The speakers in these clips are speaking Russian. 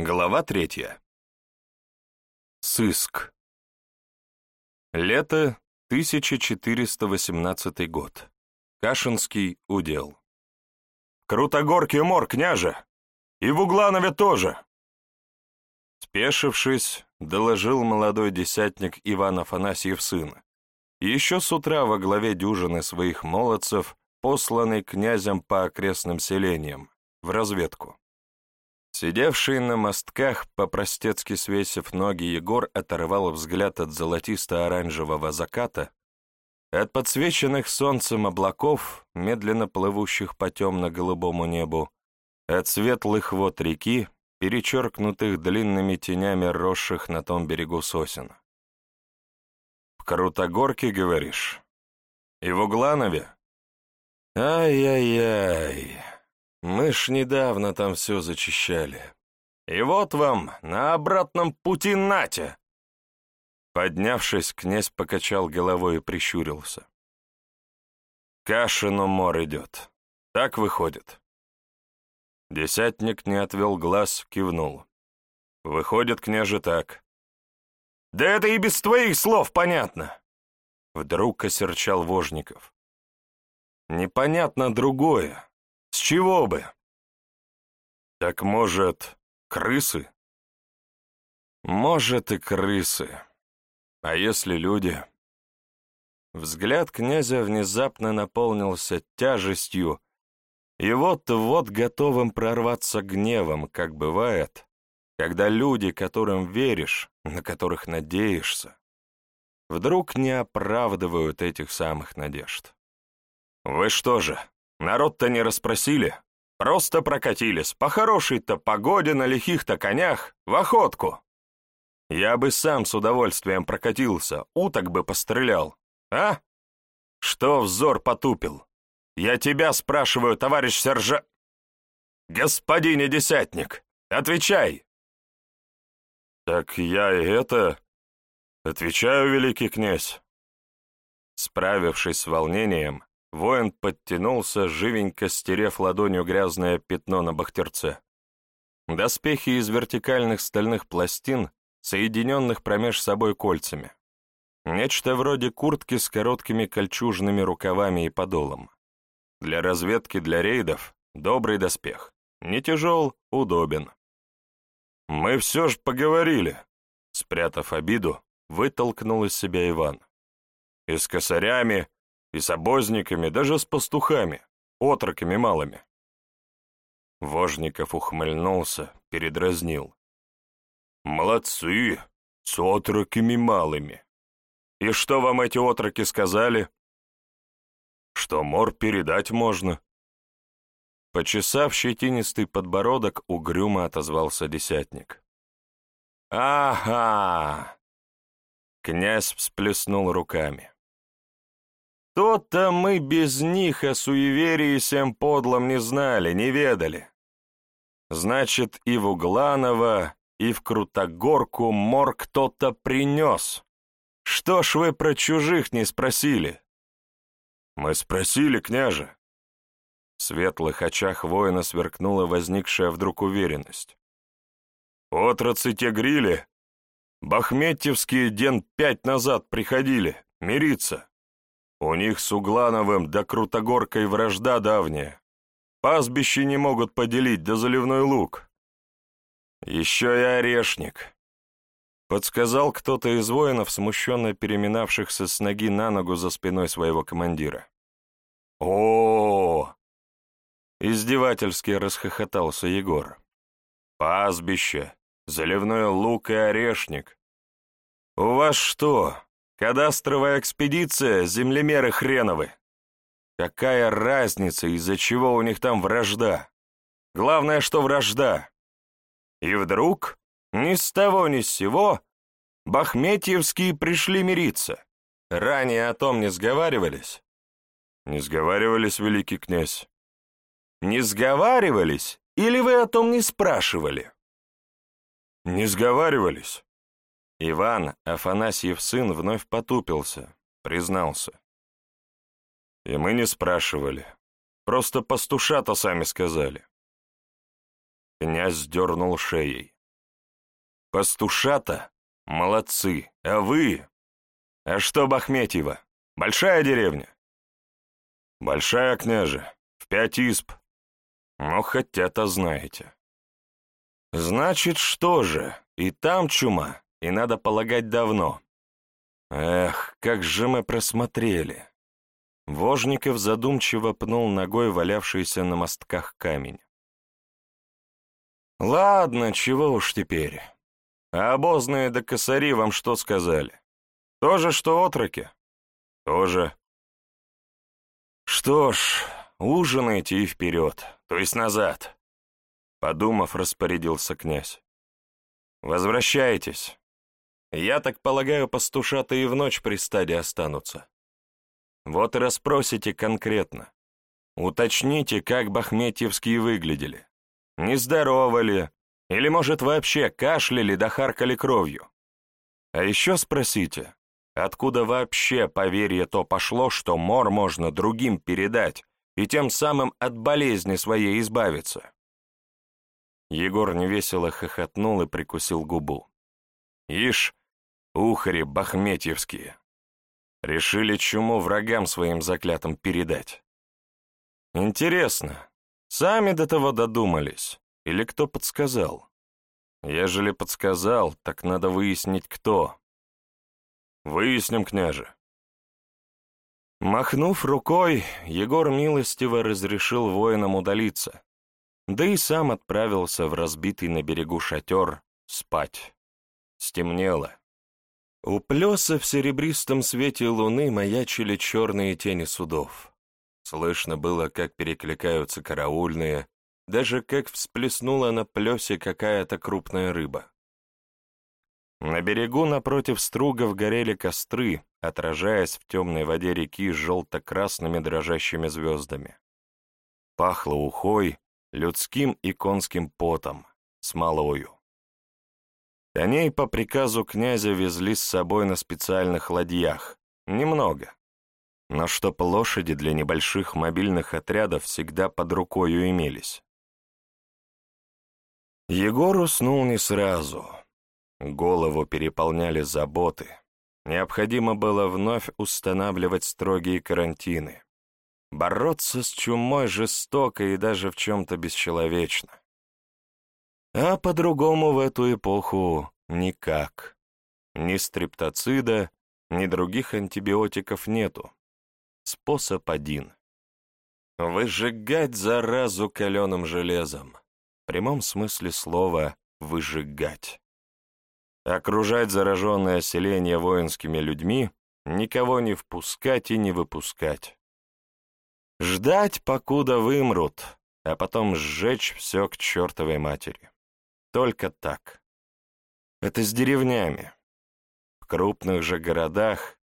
Глава третья. Сыск. Лето 1418 год. Кашинский удел. «Крутогоркий мор, княже! И в Угланове тоже!» Спешившись, доложил молодой десятник Иван Афанасьев сын. Еще с утра во главе дюжины своих молодцев, посланный князем по окрестным селениям, в разведку. Сидевший на мостках, по-простецки свесив ноги, Егор оторвал взгляд от золотисто-оранжевого заката, от подсвеченных солнцем облаков, медленно плывущих по темно-голубому небу, от светлых вод реки, перечеркнутых длинными тенями росших на том берегу сосен. «В Крутогорке, говоришь? И в Угланове? Ай-яй-яй!» Мы ж недавно там все зачищали. И вот вам, на обратном пути нате!» Поднявшись, князь покачал головой и прищурился. «Кашину мор идет. Так выходит». Десятник не отвел глаз, кивнул. «Выходит, княже, так». «Да это и без твоих слов понятно!» Вдруг осерчал Вожников. «Непонятно другое. С чего бы? Так может, крысы? Может и крысы. А если люди? Взгляд князя внезапно наполнился тяжестью, и вот-вот готовым прорваться гневом, как бывает, когда люди, которым веришь, на которых надеешься, вдруг не оправдывают этих самых надежд. «Вы что же, Народ-то не расспросили, просто прокатились, по хорошей-то погоде на лихих-то конях, в охотку. Я бы сам с удовольствием прокатился, уток бы пострелял. А? Что взор потупил? Я тебя спрашиваю, товарищ сержа... Господине десятник, отвечай! Так я и это... Отвечаю, великий князь. Справившись с волнением, Воин подтянулся, живенько стерев ладонью грязное пятно на бахтерце. Доспехи из вертикальных стальных пластин, соединенных промеж собой кольцами. Нечто вроде куртки с короткими кольчужными рукавами и подолом. Для разведки для рейдов — добрый доспех. Не тяжел, удобен. «Мы все ж поговорили», — спрятав обиду, вытолкнул из себя Иван. «И с косарями, и с обозниками, даже с пастухами, отроками малыми. Вожников ухмыльнулся, передразнил. «Молодцы, с отроками малыми. И что вам эти отроки сказали?» «Что мор передать можно». Почесав щетинистый подбородок, угрюмо отозвался десятник. «Ага!» Князь всплеснул руками. То-то мы без них о суеверии всем подлом не знали, не ведали. Значит, и в Угланово, и в Крутогорку мор кто-то принес. Что ж вы про чужих не спросили? Мы спросили, княже. В светлых очах воина сверкнула возникшая вдруг уверенность. Отрацы те грили. Бахметьевские ден пять назад приходили, мириться. У них с Углановым да Крутогоркой вражда давняя. Пастбище не могут поделить, да заливной лук. Еще и орешник. Подсказал кто-то из воинов, смущенно переминавшихся с ноги на ногу за спиной своего командира. о, Издевательски расхохотался Егор. «Пастбище, заливной лук и орешник. У вас что, Кадастровая экспедиция, землемеры хреновы. Какая разница, из-за чего у них там вражда? Главное, что вражда. И вдруг, ни с того ни с сего, бахметьевские пришли мириться. Ранее о том не сговаривались? Не сговаривались, великий князь. Не сговаривались, или вы о том не спрашивали? Не сговаривались. Иван, Афанасьев сын, вновь потупился, признался. И мы не спрашивали. Просто пастушата сами сказали. Князь сдернул шеей. Пастушата? Молодцы. А вы? А что Бахметьево? Большая деревня? Большая, княже. В пять исп. Ну, хотя-то знаете. Значит, что же, и там чума, и, надо полагать, давно. Эх, как же мы просмотрели. Вожников задумчиво пнул ногой валявшийся на мостках камень. Ладно, чего уж теперь. А обозные да косари вам что сказали? То же, что отроки? Тоже. Что ж, ужинайте и вперед, то есть назад. Подумав, распорядился князь. Возвращайтесь. Я так полагаю, пастушата и в ночь при стаде останутся. Вот и расспросите конкретно. Уточните, как бахметьевские выглядели. Нездоровы ли, или, может, вообще кашляли да харкали кровью? А еще спросите, откуда вообще поверье то пошло, что мор можно другим передать и тем самым от болезни своей избавиться? Егор невесело хохотнул и прикусил губу. Ишь, ухари бахметьевские. Решили чуму врагам своим заклятым передать. Интересно, сами до того додумались? Или кто подсказал? Ежели подсказал, так надо выяснить, кто. Выясним, княже. Махнув рукой, Егор милостиво разрешил воинам удалиться, да и сам отправился в разбитый на берегу шатер спать. Стемнело. У плеса в серебристом свете луны маячили черные тени судов. Слышно было, как перекликаются караульные, даже как всплеснула на плесе какая-то крупная рыба. На берегу напротив стругов горели костры, отражаясь в темной воде реки желто-красными дрожащими звездами. Пахло ухой, людским и конским потом, смолою. Коней по приказу князя везли с собой на специальных ладьях, немного, но чтоб лошади для небольших мобильных отрядов всегда под рукою имелись. Егор уснул не сразу. Голову переполняли заботы. Необходимо было вновь устанавливать строгие карантины. Бороться с чумой жестоко и даже в чем-то бесчеловечно. А по-другому в эту эпоху никак. Ни стриптоцида, ни других антибиотиков нету. Способ один. Выжигать заразу каленым железом прямом смысле слова «выжигать». Окружать зараженное селение воинскими людьми, никого не впускать и не выпускать. Ждать, покуда вымрут, а потом сжечь все к чертовой матери. Только так. Это с деревнями. В крупных же городах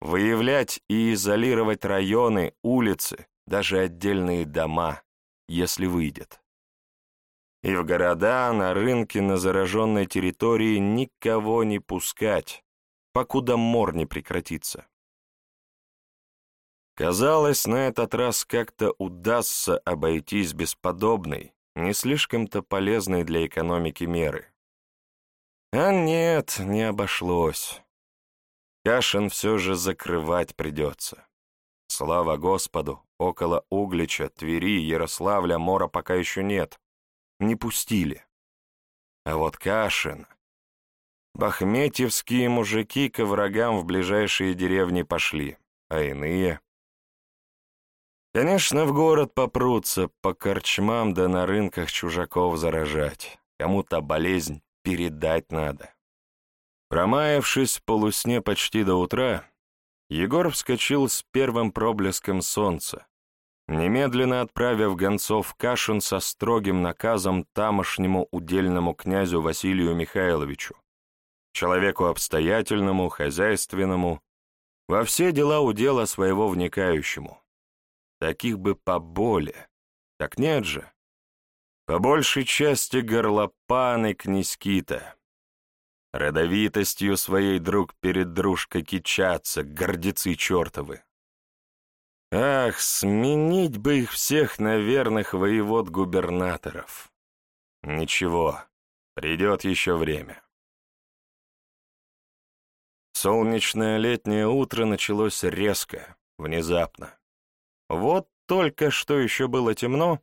выявлять и изолировать районы, улицы, даже отдельные дома, если выйдет. И в города, на рынке, на зараженной территории никого не пускать, покуда мор не прекратится. Казалось, на этот раз как-то удастся обойтись без подобной, не слишком-то полезной для экономики меры. А нет, не обошлось. Кашин все же закрывать придется. Слава Господу, около Углича, Твери, Ярославля мора пока еще нет не пустили. А вот Кашин... Бахметьевские мужики к врагам в ближайшие деревни пошли, а иные... Конечно, в город попрутся, по корчмам да на рынках чужаков заражать. Кому-то болезнь передать надо. Промаявшись в полусне почти до утра, Егор вскочил с первым проблеском солнца, немедленно отправив гонцов Кашин со строгим наказом тамошнему удельному князю Василию Михайловичу, человеку обстоятельному, хозяйственному, во все дела удела своего вникающему. Таких бы поболе, так нет же. По большей части горлопаны князьки-то. Родовитостью своей друг перед дружкой кичатся, гордецы чертовы. Ах, сменить бы их всех на верных воевод-губернаторов. Ничего, придет еще время. Солнечное летнее утро началось резко, внезапно. Вот только что еще было темно,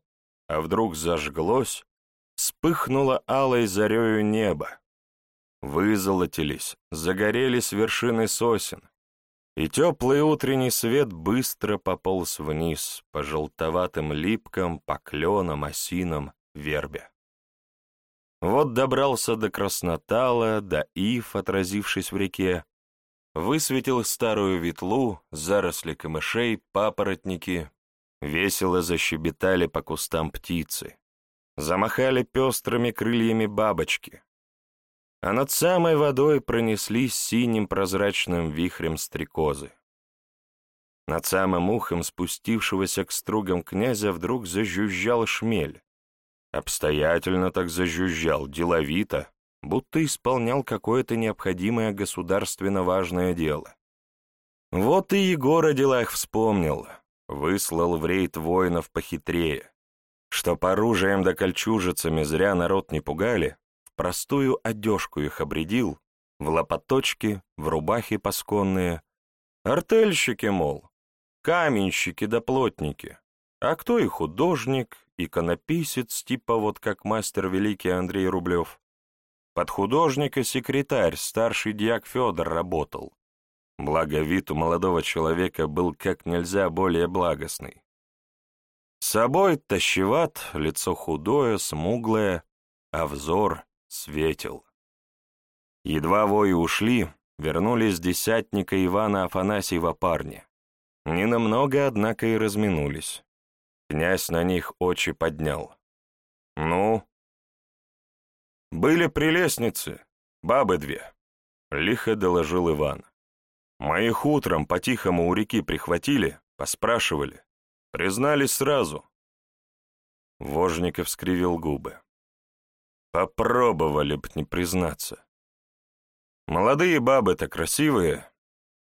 а вдруг зажглось, вспыхнуло алой зарею небо. Вызолотились, загорелись вершины сосен, и теплый утренний свет быстро пополз вниз по желтоватым липкам, по кленам, осинам, вербе. Вот добрался до Краснотала, до Ив, отразившись в реке, высветил старую ветлу, заросли камышей, папоротники, весело защебетали по кустам птицы, замахали пестрыми крыльями бабочки, а над самой водой пронеслись синим прозрачным вихрем стрекозы. Над самым ухом спустившегося к стругам князя вдруг зажужжал шмель. Обстоятельно так зажужжал, деловито, будто исполнял какое-то необходимое государственно важное дело. Вот и Егор о делах вспомнил, выслал в рейд воинов похитрее, чтоб оружием да кольчужицами зря народ не пугали, в простую одежку их обредил, в лопаточки, в рубахи пасконные, артельщики, мол, каменщики да плотники, а кто и художник, иконописец, типа вот как мастер великий Андрей Рублев. Под художника секретарь, старший дьяк Федор, работал. Благо вид у молодого человека был как нельзя более благостный. С собой тащеват, лицо худое, смуглое, а взор светил. Едва вои ушли, вернулись десятника Ивана Афанасьева парни. Ненамного, однако, и разминулись. Князь на них очи поднял. «Ну, «Были прелестницы, бабы две», — лихо доложил Иван. «Моих утром по-тихому у реки прихватили, поспрашивали. Признались сразу». Вожников скривил губы. «Попробовали б не признаться. Молодые бабы-то красивые.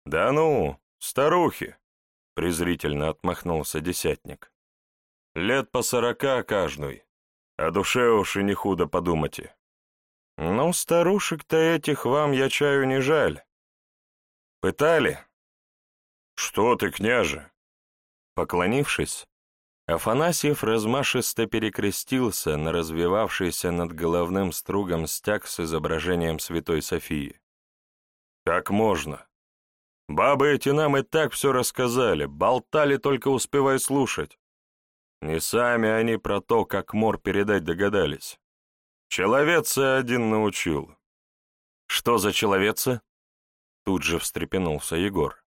Да ну, старухи!» — презрительно отмахнулся десятник. «Лет по сорока каждый, а душе уж и не худо подумайте. «Ну, старушек-то этих вам, я чаю, не жаль. Пытали?» «Что ты, княже?» Поклонившись, Афанасьев размашисто перекрестился на развивавшийся над головным стругом стяг с изображением Святой Софии. «Как можно? Бабы эти нам и так все рассказали, болтали, только успевай слушать. Не сами они про то, как мор передать догадались. Человеца один научил. Что за человеца? Тут же встрепенулся Егор.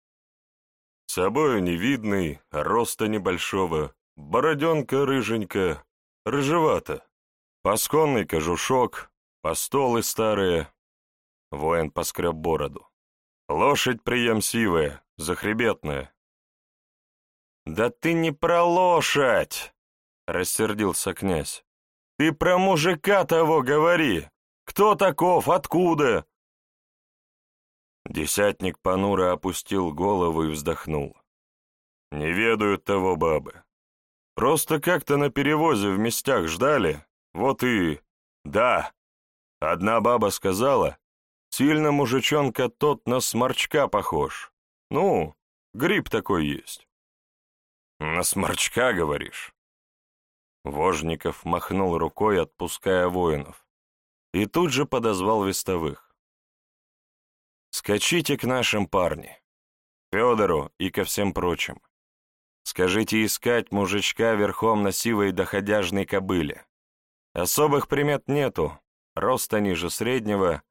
Собою невидный, роста небольшого, бороденка рыженькая, рыжевато, пасконный кожушок, постолы старые. Воин поскреб бороду. Лошадь приемсивая, захребетная. «Да ты не про лошадь!» — рассердился князь. Ты про мужика того говори. Кто таков, откуда?» Десятник понуро опустил голову и вздохнул. «Не ведают того бабы. Просто как-то на перевозе в местях ждали, вот и... Да, одна баба сказала, сильно мужичонка тот на сморчка похож. Ну, гриб такой есть». «На сморчка, говоришь?» Вожников махнул рукой, отпуская воинов, и тут же подозвал вестовых. «Скачите к нашим парне, Федору и ко всем прочим. Скажите искать мужичка верхом на сивой доходяжной кобыле. Особых примет нету, роста ниже среднего,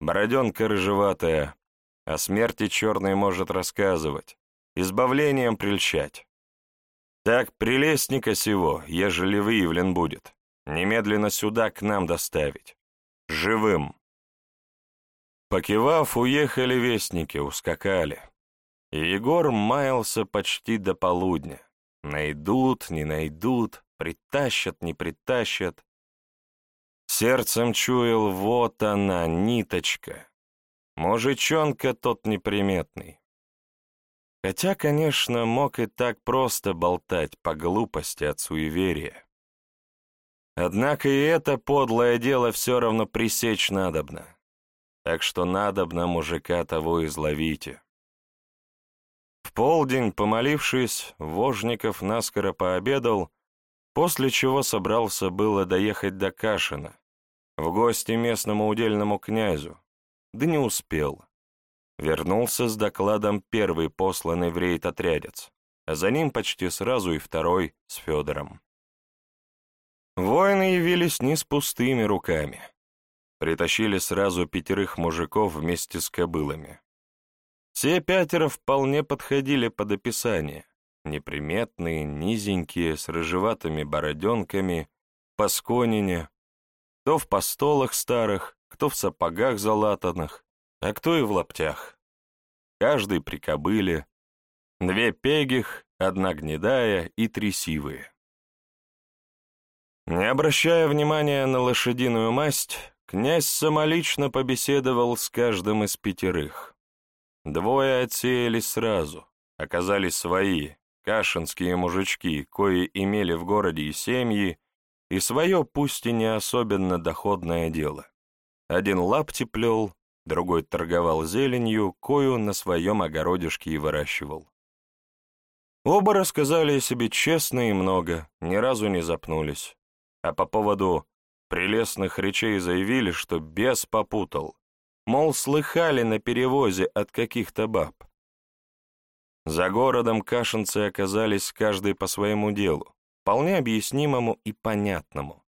бороденка рыжеватая, о смерти черной может рассказывать, избавлением прельщать. Так прелестника сего, ежели выявлен будет, немедленно сюда к нам доставить. Живым. Покивав, уехали вестники, ускакали. И Егор маялся почти до полудня. Найдут, не найдут, притащат, не притащат. Сердцем чуял, вот она, ниточка. Мужичонка тот неприметный. Хотя, конечно, мог и так просто болтать по глупости от суеверия. Однако и это подлое дело все равно пресечь надобно. так что надобно мужика того изловите. В полдень, помолившись, Вожников наскоро пообедал, после чего собрался было доехать до Кашина, в гости местному удельному князю, да не успел. Вернулся с докладом первый посланный в рейд отрядец, а за ним почти сразу и второй с Федором. Воины явились не с пустыми руками. Притащили сразу пятерых мужиков вместе с кобылами. Все пятеро вполне подходили под описание. Неприметные, низенькие, с рыжеватыми бороденками, по сконине, кто в постолах старых, кто в сапогах залатанных, а кто и в лаптях. Каждый при кобыле, две пегих, одна гнедая и три сивые. Не обращая внимания на лошадиную масть, князь самолично побеседовал с каждым из пятерых. Двое отсеялись сразу, оказались свои, кашинские мужички, кои имели в городе и семьи, и свое, пусть и не особенно доходное дело. Один лапти плел, другой торговал зеленью, кою на своем огородишке и выращивал. Оба рассказали о себе честно и много, ни разу не запнулись а по поводу прелестных речей заявили, что бес попутал, мол, слыхали на перевозе от каких-то баб. За городом кашинцы оказались каждый по своему делу, вполне объяснимому и понятному.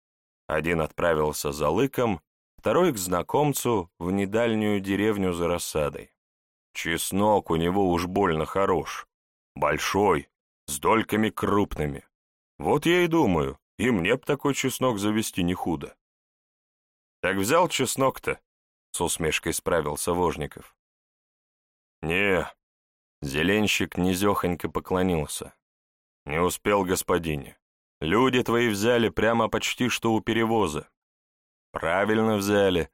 Один отправился за лыком, второй к знакомцу в недальнюю деревню за рассадой. Чеснок у него уж больно хорош, большой, с дольками крупными. Вот я и думаю, и мне б такой чеснок завести не худо. Так взял чеснок-то, с усмешкой справился Вожников. Не, зеленщик низехонько поклонился. Не успел, господине. Люди твои взяли прямо почти что у перевоза. Правильно взяли.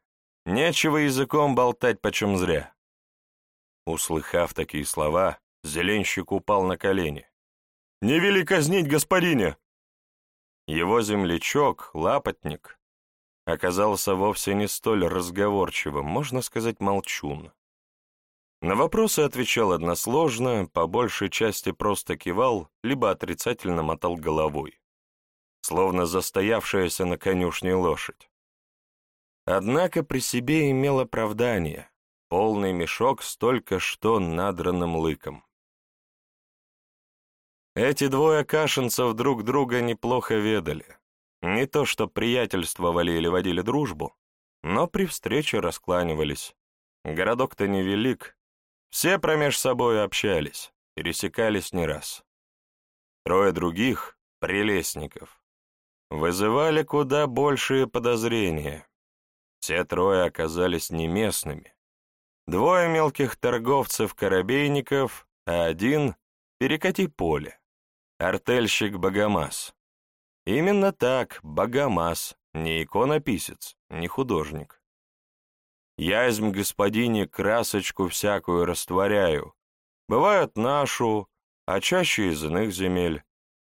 Нечего языком болтать почем зря. Услыхав такие слова, зеленщик упал на колени. «Не вели казнить, господине!» Его землячок, лапотник, оказался вовсе не столь разговорчивым, можно сказать, молчун. На вопросы отвечал односложно, по большей части просто кивал, либо отрицательно мотал головой, словно застоявшаяся на конюшне лошадь. Однако при себе имел оправдание, полный мешок с только что надранным лыком. Эти двое кашинцев друг друга неплохо ведали. Не то что приятельствовали или водили дружбу, но при встрече раскланивались. Городок-то невелик. Все промеж собой общались, пересекались не раз. Трое других, прелестников, вызывали куда большие подозрения. Все трое оказались не местными. Двое мелких торговцев-корабейников, а один — перекати поле. Артельщик Богомаз. Именно так, Богомаз, не иконописец, не художник. Язьм господине красочку всякую растворяю. Бывает нашу, а чаще из иных земель.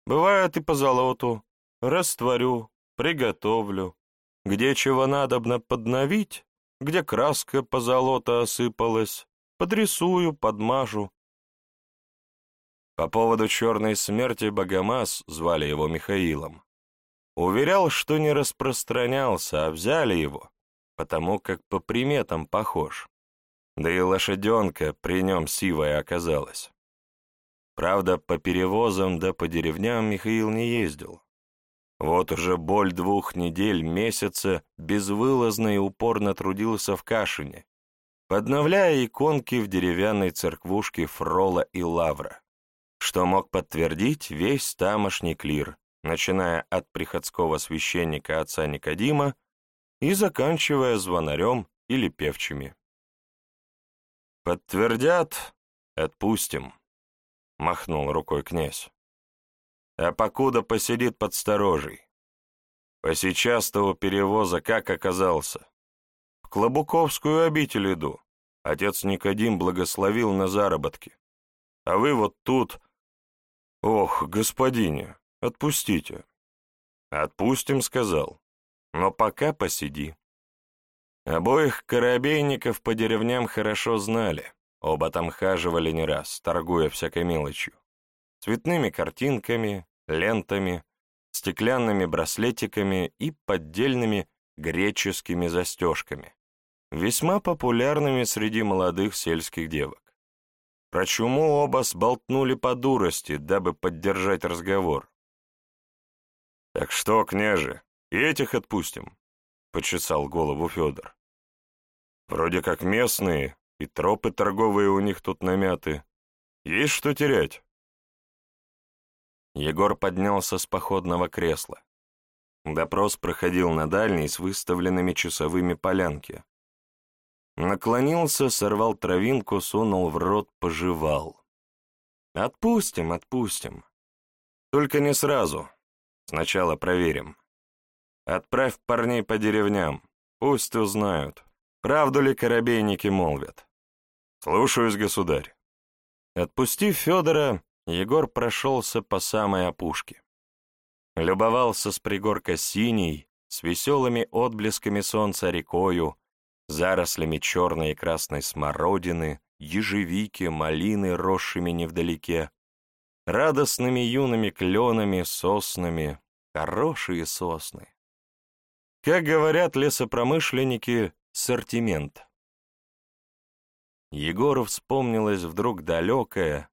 Бывает и по золоту. Растворю, приготовлю. Где чего надобно подновить, где краска по золото осыпалась, подрисую, подмажу, по поводу черной смерти Богомаз, звали его Михаилом, уверял, что не распространялся, а взяли его, потому как по приметам похож. Да и лошаденка при нем сивая оказалась. Правда, по перевозам да по деревням Михаил не ездил. Вот уже боль двух недель, месяца безвылазно и упорно трудился в Кашине, подновляя иконки в деревянной церквушке Фрола и Лавра что мог подтвердить весь тамошний клир, начиная от приходского священника отца Никодима и заканчивая звонарем или певчими. «Подтвердят, отпустим», — махнул рукой князь. «А покуда посидит под сторожей. Посейчас-то у перевоза как оказался? В Клобуковскую обитель иду. Отец Никодим благословил на заработки. А вы вот тут «Ох, господине, отпустите». «Отпустим», — сказал. «Но пока посиди». Обоих корабейников по деревням хорошо знали, оба там хаживали не раз, торгуя всякой мелочью. Цветными картинками, лентами, стеклянными браслетиками и поддельными греческими застежками, весьма популярными среди молодых сельских девок. Про чуму оба сболтнули по дурости, дабы поддержать разговор. «Так что, княже, этих отпустим?» — почесал голову Федор. «Вроде как местные, и тропы торговые у них тут намяты. Есть что терять?» Егор поднялся с походного кресла. Допрос проходил на дальней с выставленными часовыми полянке. Наклонился, сорвал травинку, сунул в рот, пожевал. «Отпустим, отпустим. Только не сразу. Сначала проверим. Отправь парней по деревням, пусть узнают, правду ли корабейники молвят. Слушаюсь, государь». Отпустив Федора, Егор прошелся по самой опушке. Любовался с пригорка синей, с веселыми отблесками солнца рекою, зарослями черной и красной смородины, ежевики, малины, росшими невдалеке, радостными юными кленами, соснами, хорошие сосны. Как говорят лесопромышленники, сортимент. Егору вспомнилась вдруг далекая,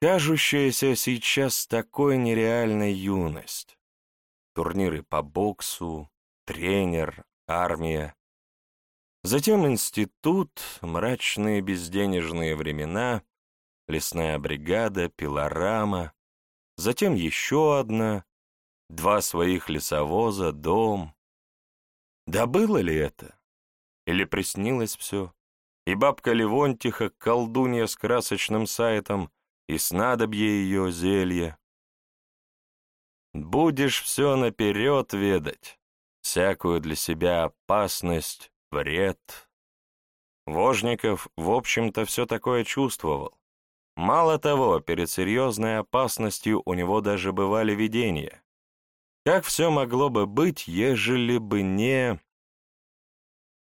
кажущаяся сейчас такой нереальной юность. Турниры по боксу, тренер, армия. Затем институт, мрачные безденежные времена, лесная бригада, пилорама. Затем еще одна, два своих лесовоза, дом. Да было ли это? Или приснилось все? И бабка Левонтиха, колдунья с красочным сайтом, и снадобье ее зелье. Будешь все наперед ведать, всякую для себя опасность, вред. Вожников, в общем-то, все такое чувствовал. Мало того, перед серьезной опасностью у него даже бывали видения. Как все могло бы быть, ежели бы не...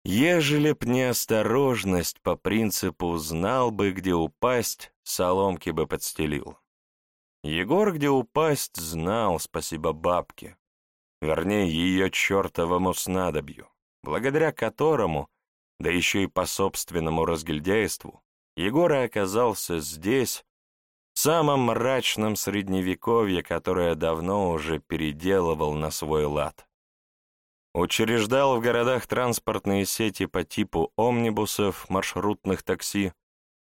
Ежели б неосторожность по принципу «знал бы, где упасть», соломки бы подстелил. Егор, где упасть, знал, спасибо бабке, вернее, ее чертовому снадобью, благодаря которому, да еще и по собственному разгильдяйству, Егор оказался здесь, в самом мрачном средневековье, которое давно уже переделывал на свой лад. Учреждал в городах транспортные сети по типу омнибусов, маршрутных такси,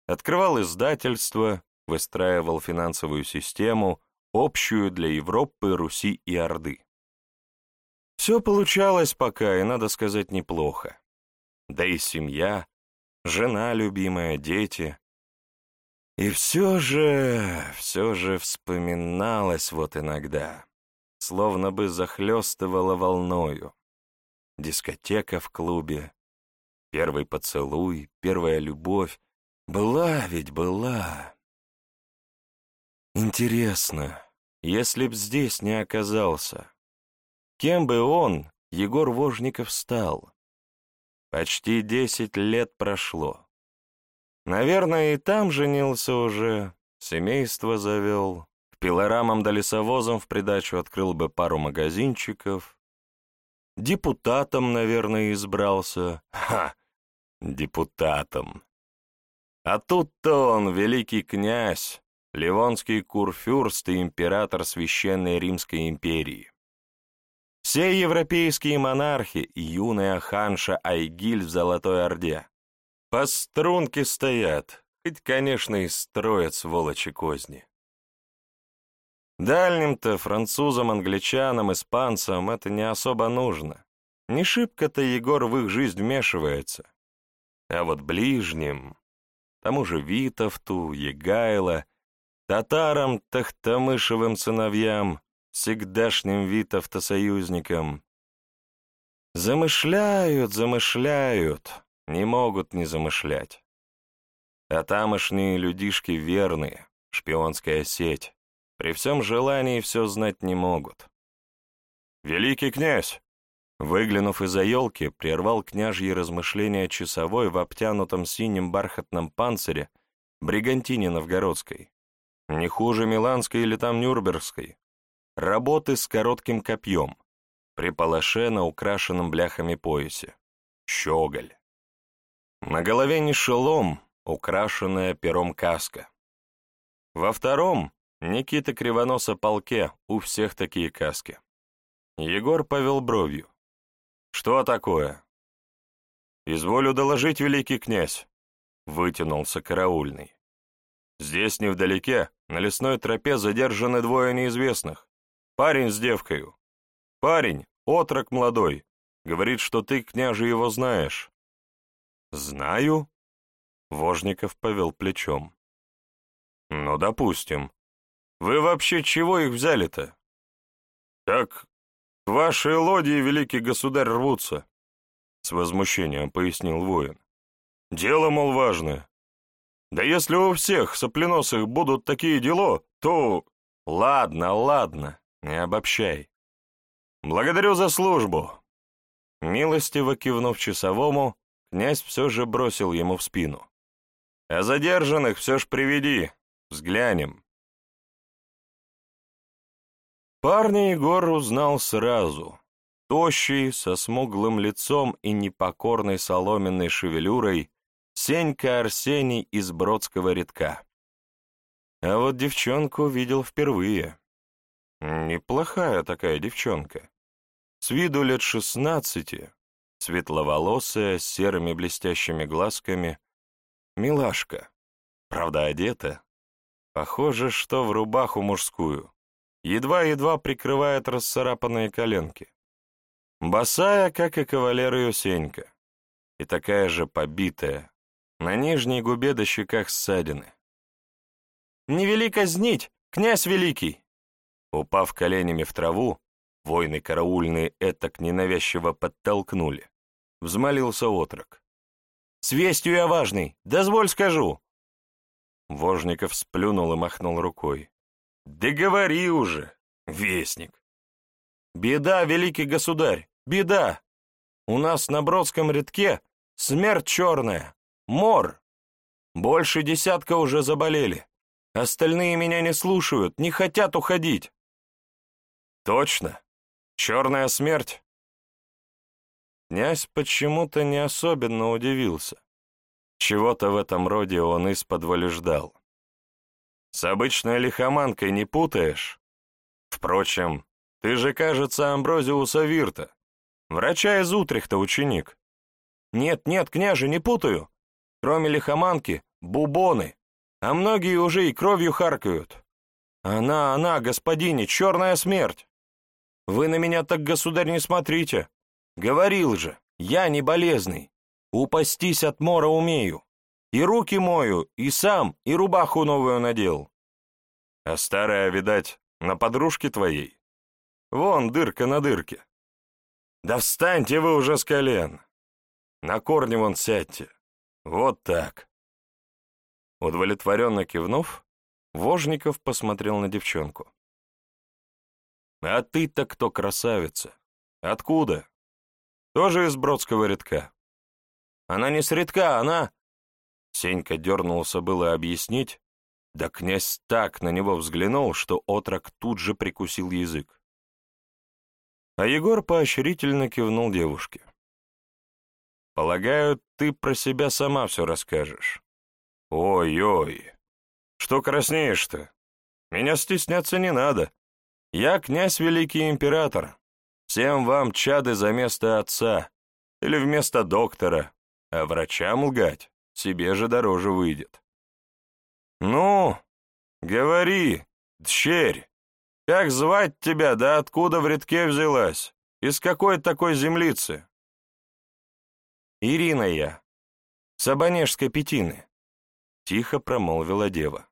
открывал издательства, выстраивал финансовую систему, общую для Европы, Руси и Орды. Все получалось пока, и, надо сказать, неплохо. Да и семья, жена любимая, дети. И все же, все же вспоминалось вот иногда, словно бы захлестывало волною дискотека в клубе, первый поцелуй, первая любовь. Была ведь была. Интересно, если б здесь не оказался, кем бы он, Егор Вожников, стал? Почти десять лет прошло. Наверное, и там женился уже, семейство завел, к пилорамам да лесовозам в придачу открыл бы пару магазинчиков, Депутатом, наверное, избрался. Ха! Депутатом. А тут-то он великий князь, ливонский курфюрст и император Священной Римской империи. Все европейские монархи и юная ханша Айгиль в Золотой Орде по струнке стоят, хоть, конечно, и строят сволочи козни. Дальним-то французам, англичанам, испанцам это не особо нужно. Не шибко-то Егор в их жизнь вмешивается. А вот ближним, тому же Витовту, Егайло, татарам, Тахтамышевым сыновьям, всегдашним Витовто-союзникам, замышляют, замышляют, не могут не замышлять. А тамошние людишки верные, шпионская сеть. При всем желании все знать не могут. «Великий князь!» Выглянув из-за елки, прервал княжьи размышления часовой в обтянутом синим бархатном панцире бригантине новгородской. Не хуже миланской или там нюрнбергской. Работы с коротким копьем, при палаше на украшенном бляхами поясе. Щеголь. На голове не шелом, украшенная пером каска. Во втором — Никита Кривоноса полке, у всех такие каски. Егор повел бровью. «Что такое?» «Изволю доложить, великий князь», — вытянулся караульный. «Здесь невдалеке, на лесной тропе, задержаны двое неизвестных. Парень с девкою. Парень, отрок молодой, говорит, что ты, княже, его знаешь». «Знаю», — Вожников повел плечом. «Ну, допустим. Вы вообще чего их взяли-то?» «Так к вашей лодии, великий государь, рвутся», — с возмущением пояснил воин. «Дело, мол, важное. Да если у всех сопленосых будут такие дела, то...» «Ладно, ладно, не обобщай. Благодарю за службу». Милостиво кивнув часовому, князь все же бросил ему в спину. «А задержанных все ж приведи, взглянем». Парня Егор узнал сразу. Тощий, со смуглым лицом и непокорной соломенной шевелюрой, Сенька Арсений из Бродского редка. А вот девчонку видел впервые. Неплохая такая девчонка. С виду лет шестнадцати, светловолосая, с серыми блестящими глазками. Милашка. Правда, одета. Похоже, что в рубаху мужскую едва-едва прикрывает расцарапанные коленки. Босая, как и кавалер ее Сенька, и такая же побитая, на нижней губе до щеках ссадины. «Не вели казнить, князь великий!» Упав коленями в траву, воины караульные этак ненавязчиво подтолкнули. Взмолился отрок. «С вестью я важный, дозволь скажу!» Вожников сплюнул и махнул рукой. Да говори уже, вестник. Беда, великий государь, беда. У нас на Бродском редке смерть черная, мор. Больше десятка уже заболели. Остальные меня не слушают, не хотят уходить. Точно? Черная смерть? Князь почему-то не особенно удивился. Чего-то в этом роде он из-под ждал. С обычной лихоманкой не путаешь? Впрочем, ты же, кажется, Амброзиуса Вирта, врача из Утрехта ученик. Нет, нет, княже, не путаю. Кроме лихоманки, бубоны, а многие уже и кровью харкают. Она, она, господине, черная смерть. Вы на меня так, государь, не смотрите. Говорил же, я не болезный. Упастись от мора умею. И руки мою, и сам, и рубаху новую надел. А старая, видать, на подружке твоей. Вон дырка на дырке. Да встаньте вы уже с колен. На корне вон сядьте. Вот так. Удовлетворенно кивнув, Вожников посмотрел на девчонку. «А ты-то кто красавица? Откуда? Тоже из Бродского редка?» «Она не с редка, она...» Сенька дернулся было объяснить, да князь так на него взглянул, что отрок тут же прикусил язык. А Егор поощрительно кивнул девушке. «Полагаю, ты про себя сама все расскажешь». «Ой-ой, что краснеешь-то? Меня стесняться не надо. Я князь великий император. Всем вам чады за место отца или вместо доктора, а врачам лгать себе же дороже выйдет. «Ну, говори, дщерь, как звать тебя, да откуда в редке взялась? Из какой такой землицы?» «Ирина я, с Абонежской Петины», — тихо промолвила дева.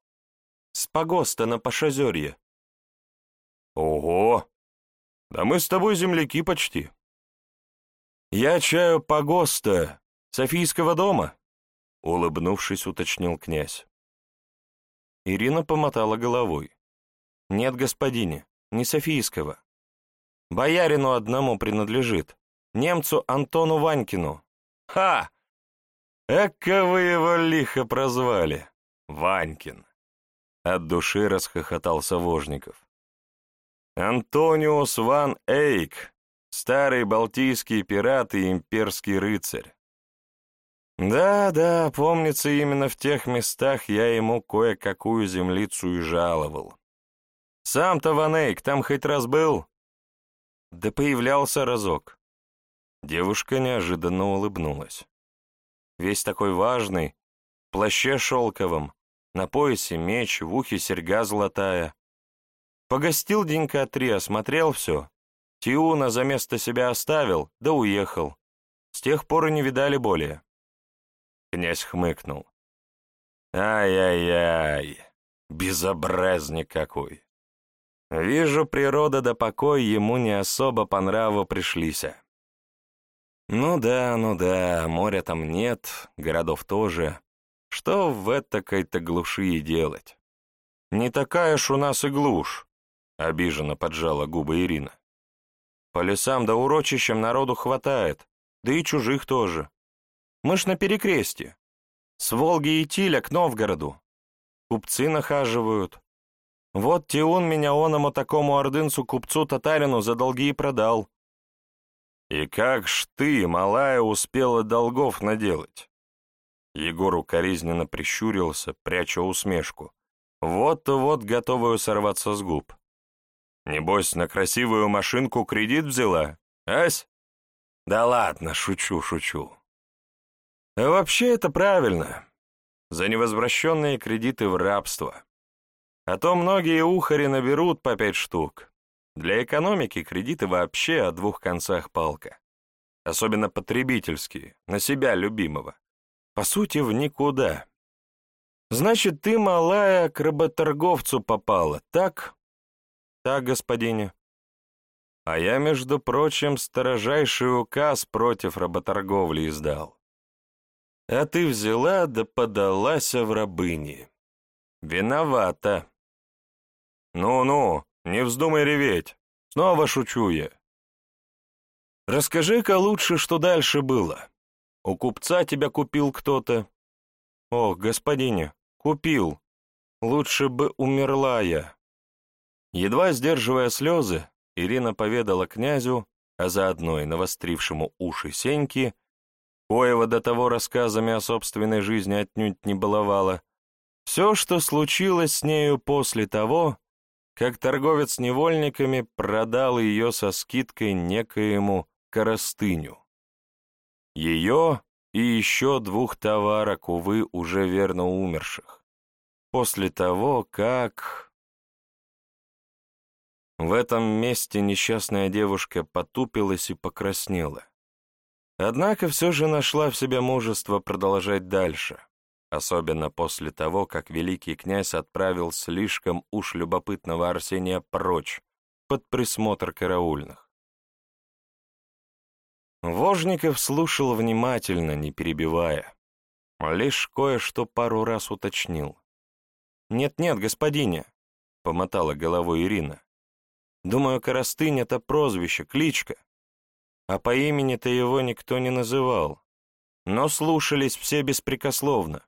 «С погоста на Пашозерье». «Ого! Да мы с тобой земляки почти». «Я чаю погоста Софийского дома», — улыбнувшись, уточнил князь. Ирина помотала головой. «Нет, господине, не Софийского. Боярину одному принадлежит, немцу Антону Ванькину. Ха! Эка вы его лихо прозвали. Ванькин. От души расхохотался Вожников. Антониус ван Эйк, старый балтийский пират и имперский рыцарь. Да-да, помнится, именно в тех местах я ему кое-какую землицу и жаловал. Сам-то Ван Эйк там хоть раз был? Да появлялся разок. Девушка неожиданно улыбнулась. Весь такой важный, в плаще шелковом, на поясе меч, в ухе серьга золотая. Погостил денька три, осмотрел все. Тиуна за место себя оставил, да уехал. С тех пор и не видали более. Князь хмыкнул. Ай-яй-яй, безобразник какой. Вижу, природа да покой ему не особо по нраву пришлися. Ну да, ну да, моря там нет, городов тоже. Что в этакой-то глуши и делать? Не такая ж у нас и глушь, обиженно поджала губы Ирина. По лесам да урочищам народу хватает, да и чужих тоже. Мы ж на перекрестье. С Волги и Тиля к Новгороду. Купцы нахаживают, вот Тиун меня оному такому ордынцу купцу-татарину за долги и продал. И как ж ты, малая, успела долгов наделать? Егор укоризненно прищурился, пряча усмешку. Вот-вот готовую сорваться с губ. Небось, на красивую машинку кредит взяла, ась? Да ладно, шучу, шучу. А вообще это правильно. За невозвращенные кредиты в рабство. А то многие ухари наберут по пять штук. Для экономики кредиты вообще о двух концах палка. Особенно потребительские, на себя любимого. По сути, в никуда. Значит, ты, малая, к работорговцу попала, так? Так, господине. А я, между прочим, строжайший указ против работорговли издал. А ты взяла да подалась в рабыни. Виновата. «Ну-ну, не вздумай реветь. Снова шучу я». «Расскажи-ка лучше, что дальше было. У купца тебя купил кто-то». «Ох, господине, купил. Лучше бы умерла я». Едва сдерживая слезы, Ирина поведала князю, а заодно и навострившему уши Сеньки, коего до того рассказами о собственной жизни отнюдь не баловала, все, что случилось с нею после того, как торговец невольниками продал ее со скидкой некоему коростыню. Ее и еще двух товарок, увы, уже верно умерших. После того, как... В этом месте несчастная девушка потупилась и покраснела. Однако все же нашла в себе мужество продолжать дальше особенно после того, как великий князь отправил слишком уж любопытного Арсения прочь, под присмотр караульных. Вожников слушал внимательно, не перебивая. Лишь кое-что пару раз уточнил. «Нет-нет, господине», — помотала головой Ирина. «Думаю, Коростынь — это прозвище, кличка. А по имени-то его никто не называл. Но слушались все беспрекословно.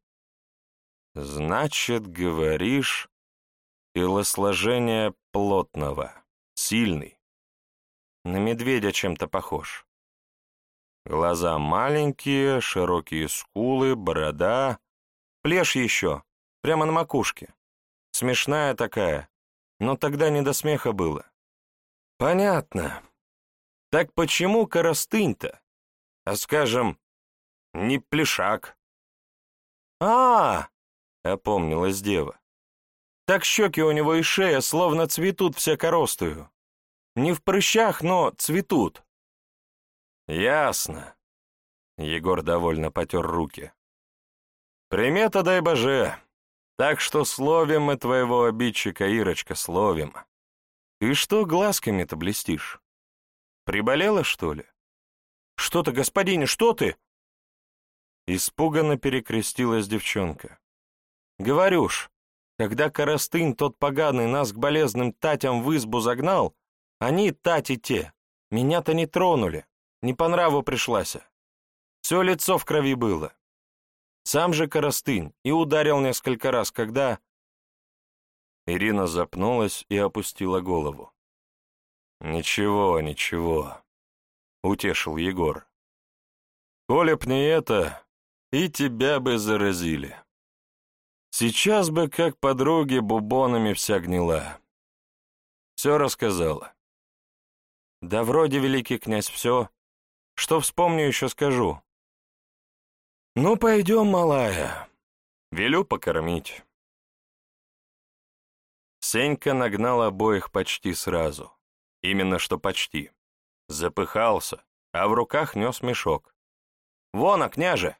Значит, говоришь, телосложение плотного, сильный. На медведя чем-то похож. Глаза маленькие, широкие скулы, борода. Плешь еще, прямо на макушке. Смешная такая, но тогда не до смеха было. Понятно. Так почему коростынь-то? А скажем, не плешак? А, — опомнилась дева. «Так щеки у него и шея словно цветут всякоростую. Не в прыщах, но цветут». «Ясно», — Егор довольно потер руки. «Примета дай боже, так что словим мы твоего обидчика, Ирочка, словим. Ты что глазками-то блестишь? Приболела, что ли?» «Что ты, господине, что ты?» Испуганно перекрестилась девчонка. Говорю ж, когда Коростынь тот поганый нас к болезным татям в избу загнал, они, тати те, меня-то не тронули, не по нраву пришлась. Все лицо в крови было. Сам же Коростынь и ударил несколько раз, когда... Ирина запнулась и опустила голову. «Ничего, ничего», — утешил Егор. «Коля б не это, и тебя бы заразили. Сейчас бы, как подруги, бубонами вся гнила. Все рассказала. Да вроде, великий князь, все. Что вспомню, еще скажу. Ну, пойдем, малая. Велю покормить. Сенька нагнал обоих почти сразу. Именно что почти. Запыхался, а в руках нес мешок. «Вон, а, княже!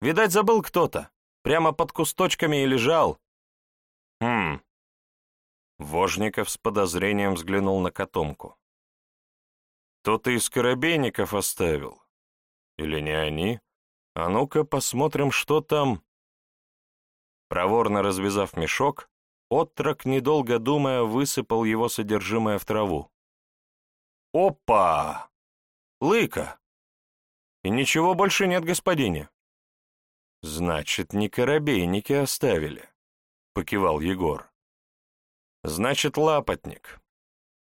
Видать, забыл кто-то. Прямо под кусточками и лежал». «Хм». Вожников с подозрением взглянул на котомку. «То-то из коробейников оставил. Или не они? А ну-ка посмотрим, что там...» Проворно развязав мешок, отрок, недолго думая, высыпал его содержимое в траву. «Опа! Лыка! И ничего больше нет, господине!» «Значит, не коробейники оставили», — покивал Егор. «Значит, лапотник.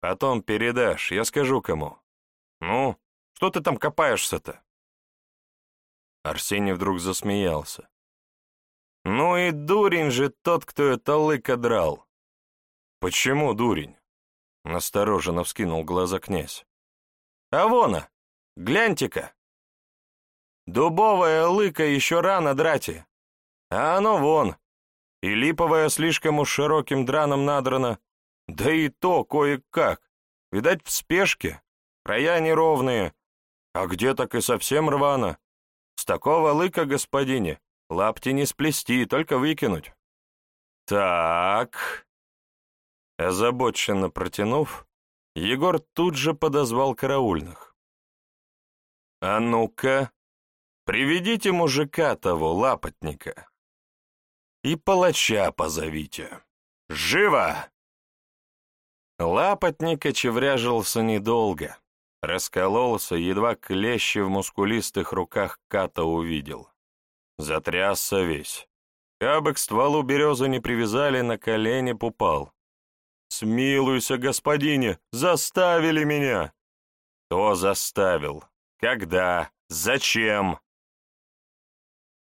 Потом передашь, я скажу кому. Ну, что ты там копаешься-то?» Арсений вдруг засмеялся. «Ну и дурень же тот, кто это лыка драл!» «Почему дурень?» — настороженно вскинул глаза князь. «А вон, гляньте-ка!» Дубовая лыка еще рано драти, а оно вон, и липовая слишком уж широким драном надрана, да и то кое-как, видать, в спешке, края неровные, а где так и совсем рвано. С такого лыка, господине, лапти не сплести, только выкинуть. Так, озабоченно протянув, Егор тут же подозвал караульных. «А ну-ка, Приведите мужика того, лапотника. И палача позовите. Живо!» Лапотник очевряжился недолго. Раскололся, едва клещи в мускулистых руках ката увидел. Затрясся весь. Кабы к стволу березы не привязали, на колени пупал. «Смилуйся, господине, заставили меня!» «Кто заставил? Когда? Зачем?»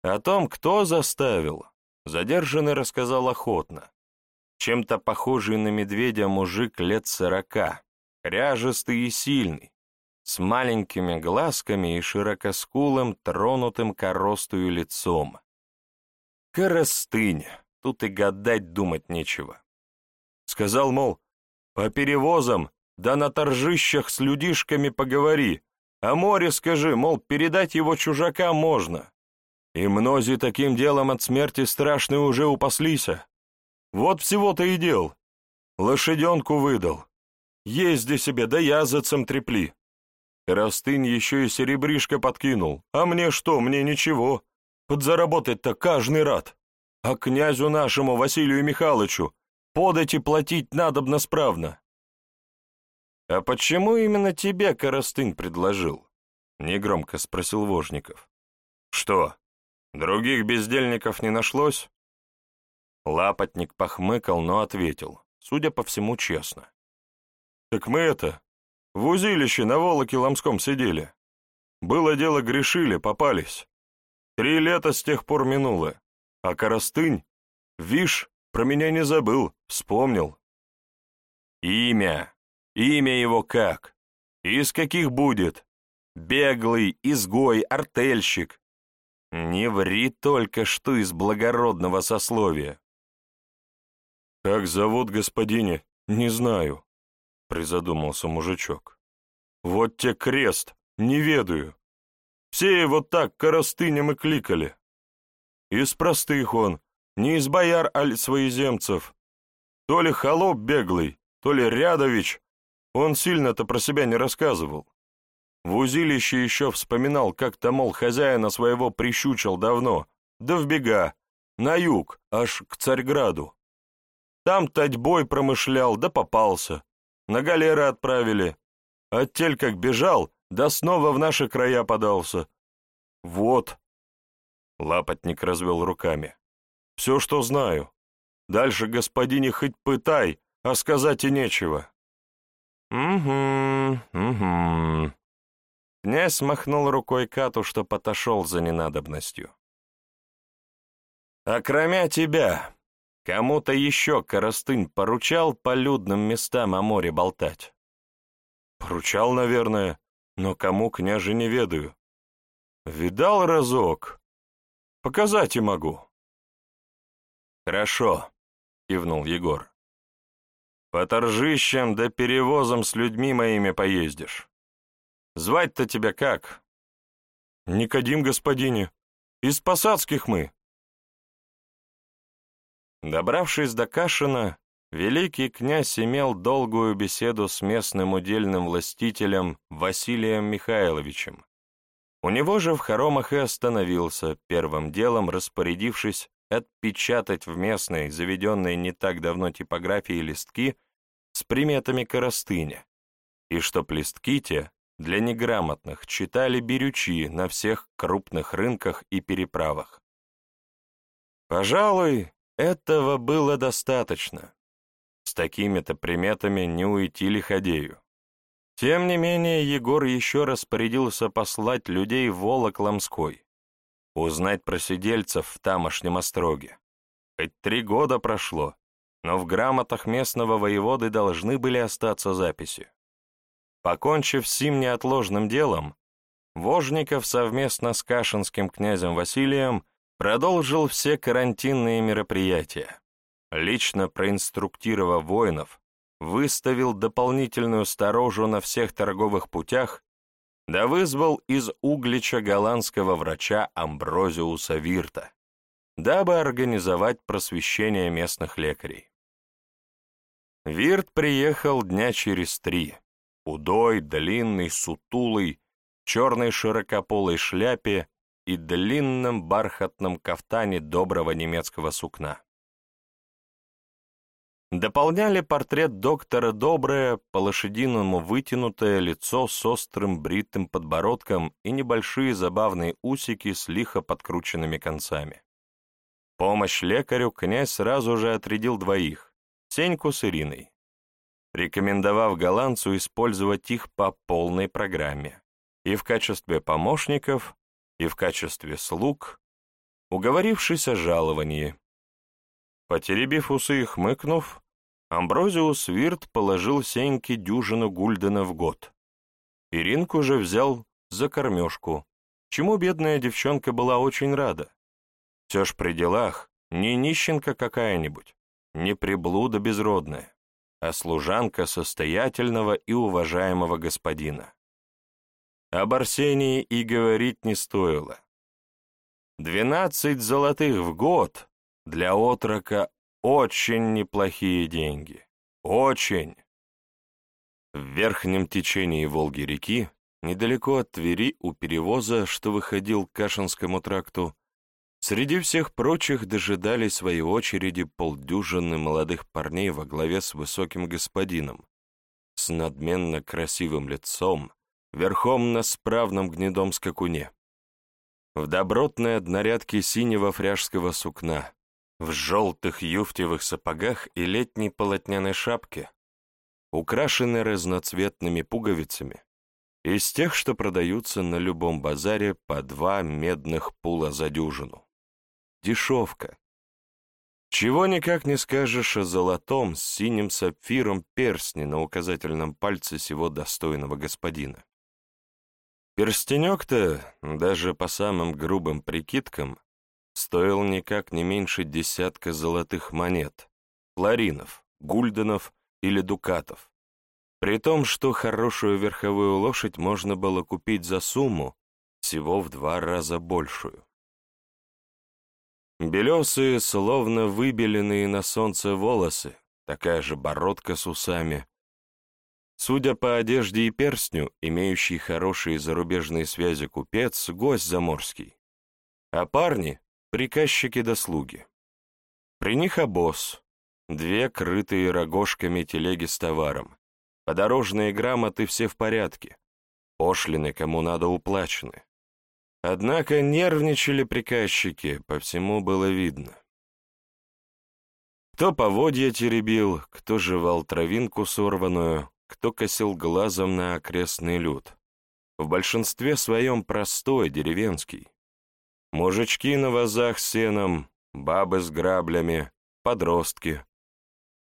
О том, кто заставил, задержанный рассказал охотно. Чем-то похожий на медведя мужик лет сорока, ряжистый и сильный, с маленькими глазками и широкоскулым, тронутым коростую лицом. Коростынь, тут и гадать думать нечего. Сказал, мол, по перевозам, да на торжищах с людишками поговори, а море скажи, мол, передать его чужакам можно. И мнози таким делом от смерти страшной уже упаслися. Вот всего-то и дел. Лошаденку выдал. Езди себе, да языцем трепли. Растынь еще и серебришко подкинул. А мне что, мне ничего. Подзаработать-то каждый рад. А князю нашему, Василию Михайловичу, подать и платить надобно справно. «А почему именно тебе Коростынь предложил?» — негромко спросил Вожников. «Что, Других бездельников не нашлось? Лапотник похмыкал, но ответил, судя по всему, честно. Так мы это, в узилище на Волоке Ломском сидели. Было дело, грешили, попались. Три лета с тех пор минуло, а Коростынь, вишь, про меня не забыл, вспомнил. Имя, имя его как? Из каких будет? Беглый, изгой, артельщик, не ври только, что из благородного сословия. Как зовут господине, не знаю, призадумался мужичок. Вот те крест, не ведаю. Все его так коростынем и кликали. Из простых он, не из бояр, аль своеземцев. То ли холоп беглый, то ли рядович. Он сильно-то про себя не рассказывал. В узилище еще вспоминал, как-то, мол, хозяина своего прищучил давно, да в бега, на юг, аж к Царьграду. Там татьбой промышлял, да попался. На галеры отправили. Оттель как бежал, да снова в наши края подался. Вот. Лапотник развел руками. Все, что знаю. Дальше господине хоть пытай, а сказать и нечего. Угу, угу. Князь махнул рукой Кату, что потошел за ненадобностью. «А кроме тебя, кому-то еще Коростынь поручал по людным местам о море болтать?» «Поручал, наверное, но кому, княже, не ведаю. Видал разок? Показать и могу». «Хорошо», — кивнул Егор. «По торжищам да перевозом с людьми моими поездишь. Звать-то тебя как?» «Никодим, господине. Из посадских мы». Добравшись до Кашина, великий князь имел долгую беседу с местным удельным властителем Василием Михайловичем. У него же в хоромах и остановился, первым делом распорядившись отпечатать в местной, заведенной не так давно типографии листки с приметами коростыня, и чтоб листки те для неграмотных читали берючи на всех крупных рынках и переправах. Пожалуй, этого было достаточно. С такими-то приметами не уйти лиходею. Тем не менее, Егор еще распорядился послать людей в Волок-Ломской, узнать про сидельцев в тамошнем остроге. Хоть три года прошло, но в грамотах местного воеводы должны были остаться записи. Покончив с сим неотложным делом, Вожников совместно с Кашинским князем Василием продолжил все карантинные мероприятия. Лично проинструктировав воинов, выставил дополнительную сторожу на всех торговых путях, да вызвал из Углича голландского врача Амброзиуса Вирта, дабы организовать просвещение местных лекарей. Вирт приехал дня через три, худой, длинный, сутулый, черной широкополой шляпе и длинном бархатном кафтане доброго немецкого сукна. Дополняли портрет доктора доброе, по-лошадиному вытянутое лицо с острым бритым подбородком и небольшие забавные усики с лихо подкрученными концами. Помощь лекарю князь сразу же отрядил двоих — Сеньку с Ириной, рекомендовав голландцу использовать их по полной программе и в качестве помощников, и в качестве слуг, уговорившись о жаловании. Потеребив усы и хмыкнув, Амброзиус Вирт положил Сеньке дюжину гульдена в год. Иринку же взял за кормежку, чему бедная девчонка была очень рада. Все ж при делах не нищенка какая-нибудь, не приблуда безродная, а служанка состоятельного и уважаемого господина. Об Арсении и говорить не стоило. Двенадцать золотых в год для отрока очень неплохие деньги. Очень. В верхнем течении Волги-реки, недалеко от Твери у перевоза, что выходил к Кашинскому тракту, среди всех прочих дожидали своей очереди полдюжины молодых парней во главе с высоким господином, с надменно красивым лицом, верхом на справном гнедом скакуне. В добротной однорядке синего фряжского сукна, в желтых юфтевых сапогах и летней полотняной шапке, украшенной разноцветными пуговицами, из тех, что продаются на любом базаре по два медных пула за дюжину. Дешевка. Чего никак не скажешь о золотом с синим сапфиром перстне на указательном пальце сего достойного господина. Перстенек-то, даже по самым грубым прикидкам, стоил никак не меньше десятка золотых монет, флоринов, гульденов или дукатов. При том, что хорошую верховую лошадь можно было купить за сумму, всего в два раза большую. Белесые, словно выбеленные на солнце волосы, такая же бородка с усами, Судя по одежде и перстню, имеющий хорошие зарубежные связи купец, гость заморский. А парни — приказчики до слуги. При них обоз, две крытые рогожками телеги с товаром, подорожные грамоты все в порядке. пошлины кому надо уплачены. Однако нервничали приказчики, по всему было видно. Кто поводья теребил, кто жевал травинку сорванную, кто косил глазом на окрестный люд. В большинстве своем простой, деревенский. Мужички на вазах с сеном, бабы с граблями, подростки.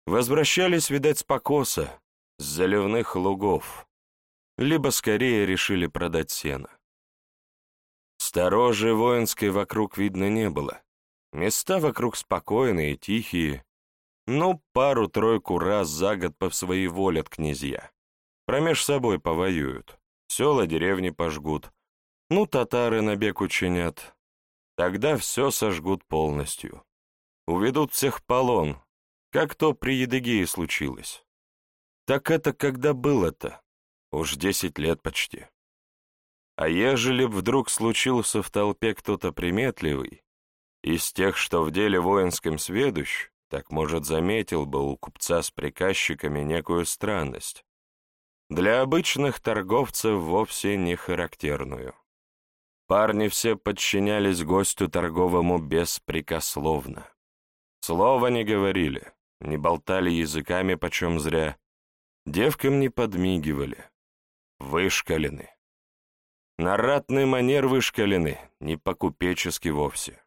Возвращались, видать, с покоса, с заливных лугов. Либо скорее решили продать сено. Сторожи воинской вокруг видно не было. Места вокруг спокойные, тихие. Ну, пару-тройку раз за год по своей волят князья. Промеж собой повоюют. Села деревни пожгут. Ну, татары набег учинят. Тогда все сожгут полностью. Уведут всех полон, как то при Едыгее случилось. Так это когда было-то? Уж десять лет почти. А ежели б вдруг случился в толпе кто-то приметливый, из тех, что в деле воинском сведущ, так, может, заметил бы у купца с приказчиками некую странность, для обычных торговцев вовсе не характерную. Парни все подчинялись гостю торговому беспрекословно. Слова не говорили, не болтали языками почем зря, девкам не подмигивали. Вышкалены. На ратный манер вышкалены, не по-купечески вовсе.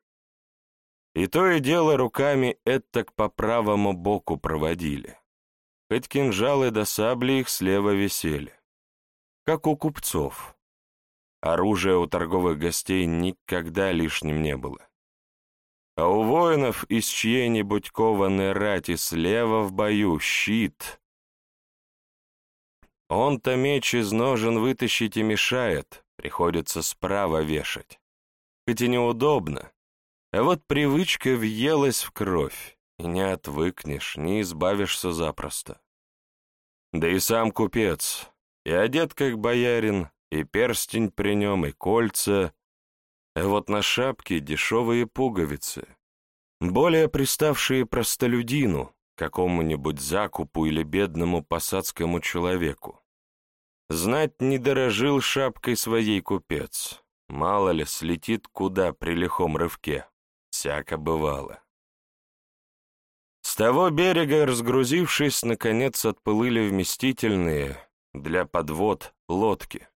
И то и дело руками этак по правому боку проводили. Хоть кинжалы до сабли их слева висели. Как у купцов. Оружия у торговых гостей никогда лишним не было. А у воинов из чьей-нибудь кованой рати слева в бою щит. Он-то меч из ножен вытащить и мешает, приходится справа вешать. Хоть и неудобно, а вот привычка въелась в кровь, и не отвыкнешь, не избавишься запросто. Да и сам купец, и одет как боярин, и перстень при нем, и кольца, а вот на шапке дешевые пуговицы, более приставшие простолюдину, какому-нибудь закупу или бедному посадскому человеку. Знать не дорожил шапкой своей купец. Мало ли, слетит куда при лихом рывке. Всяко бывало. С того берега, разгрузившись, наконец отплыли вместительные для подвод лодки.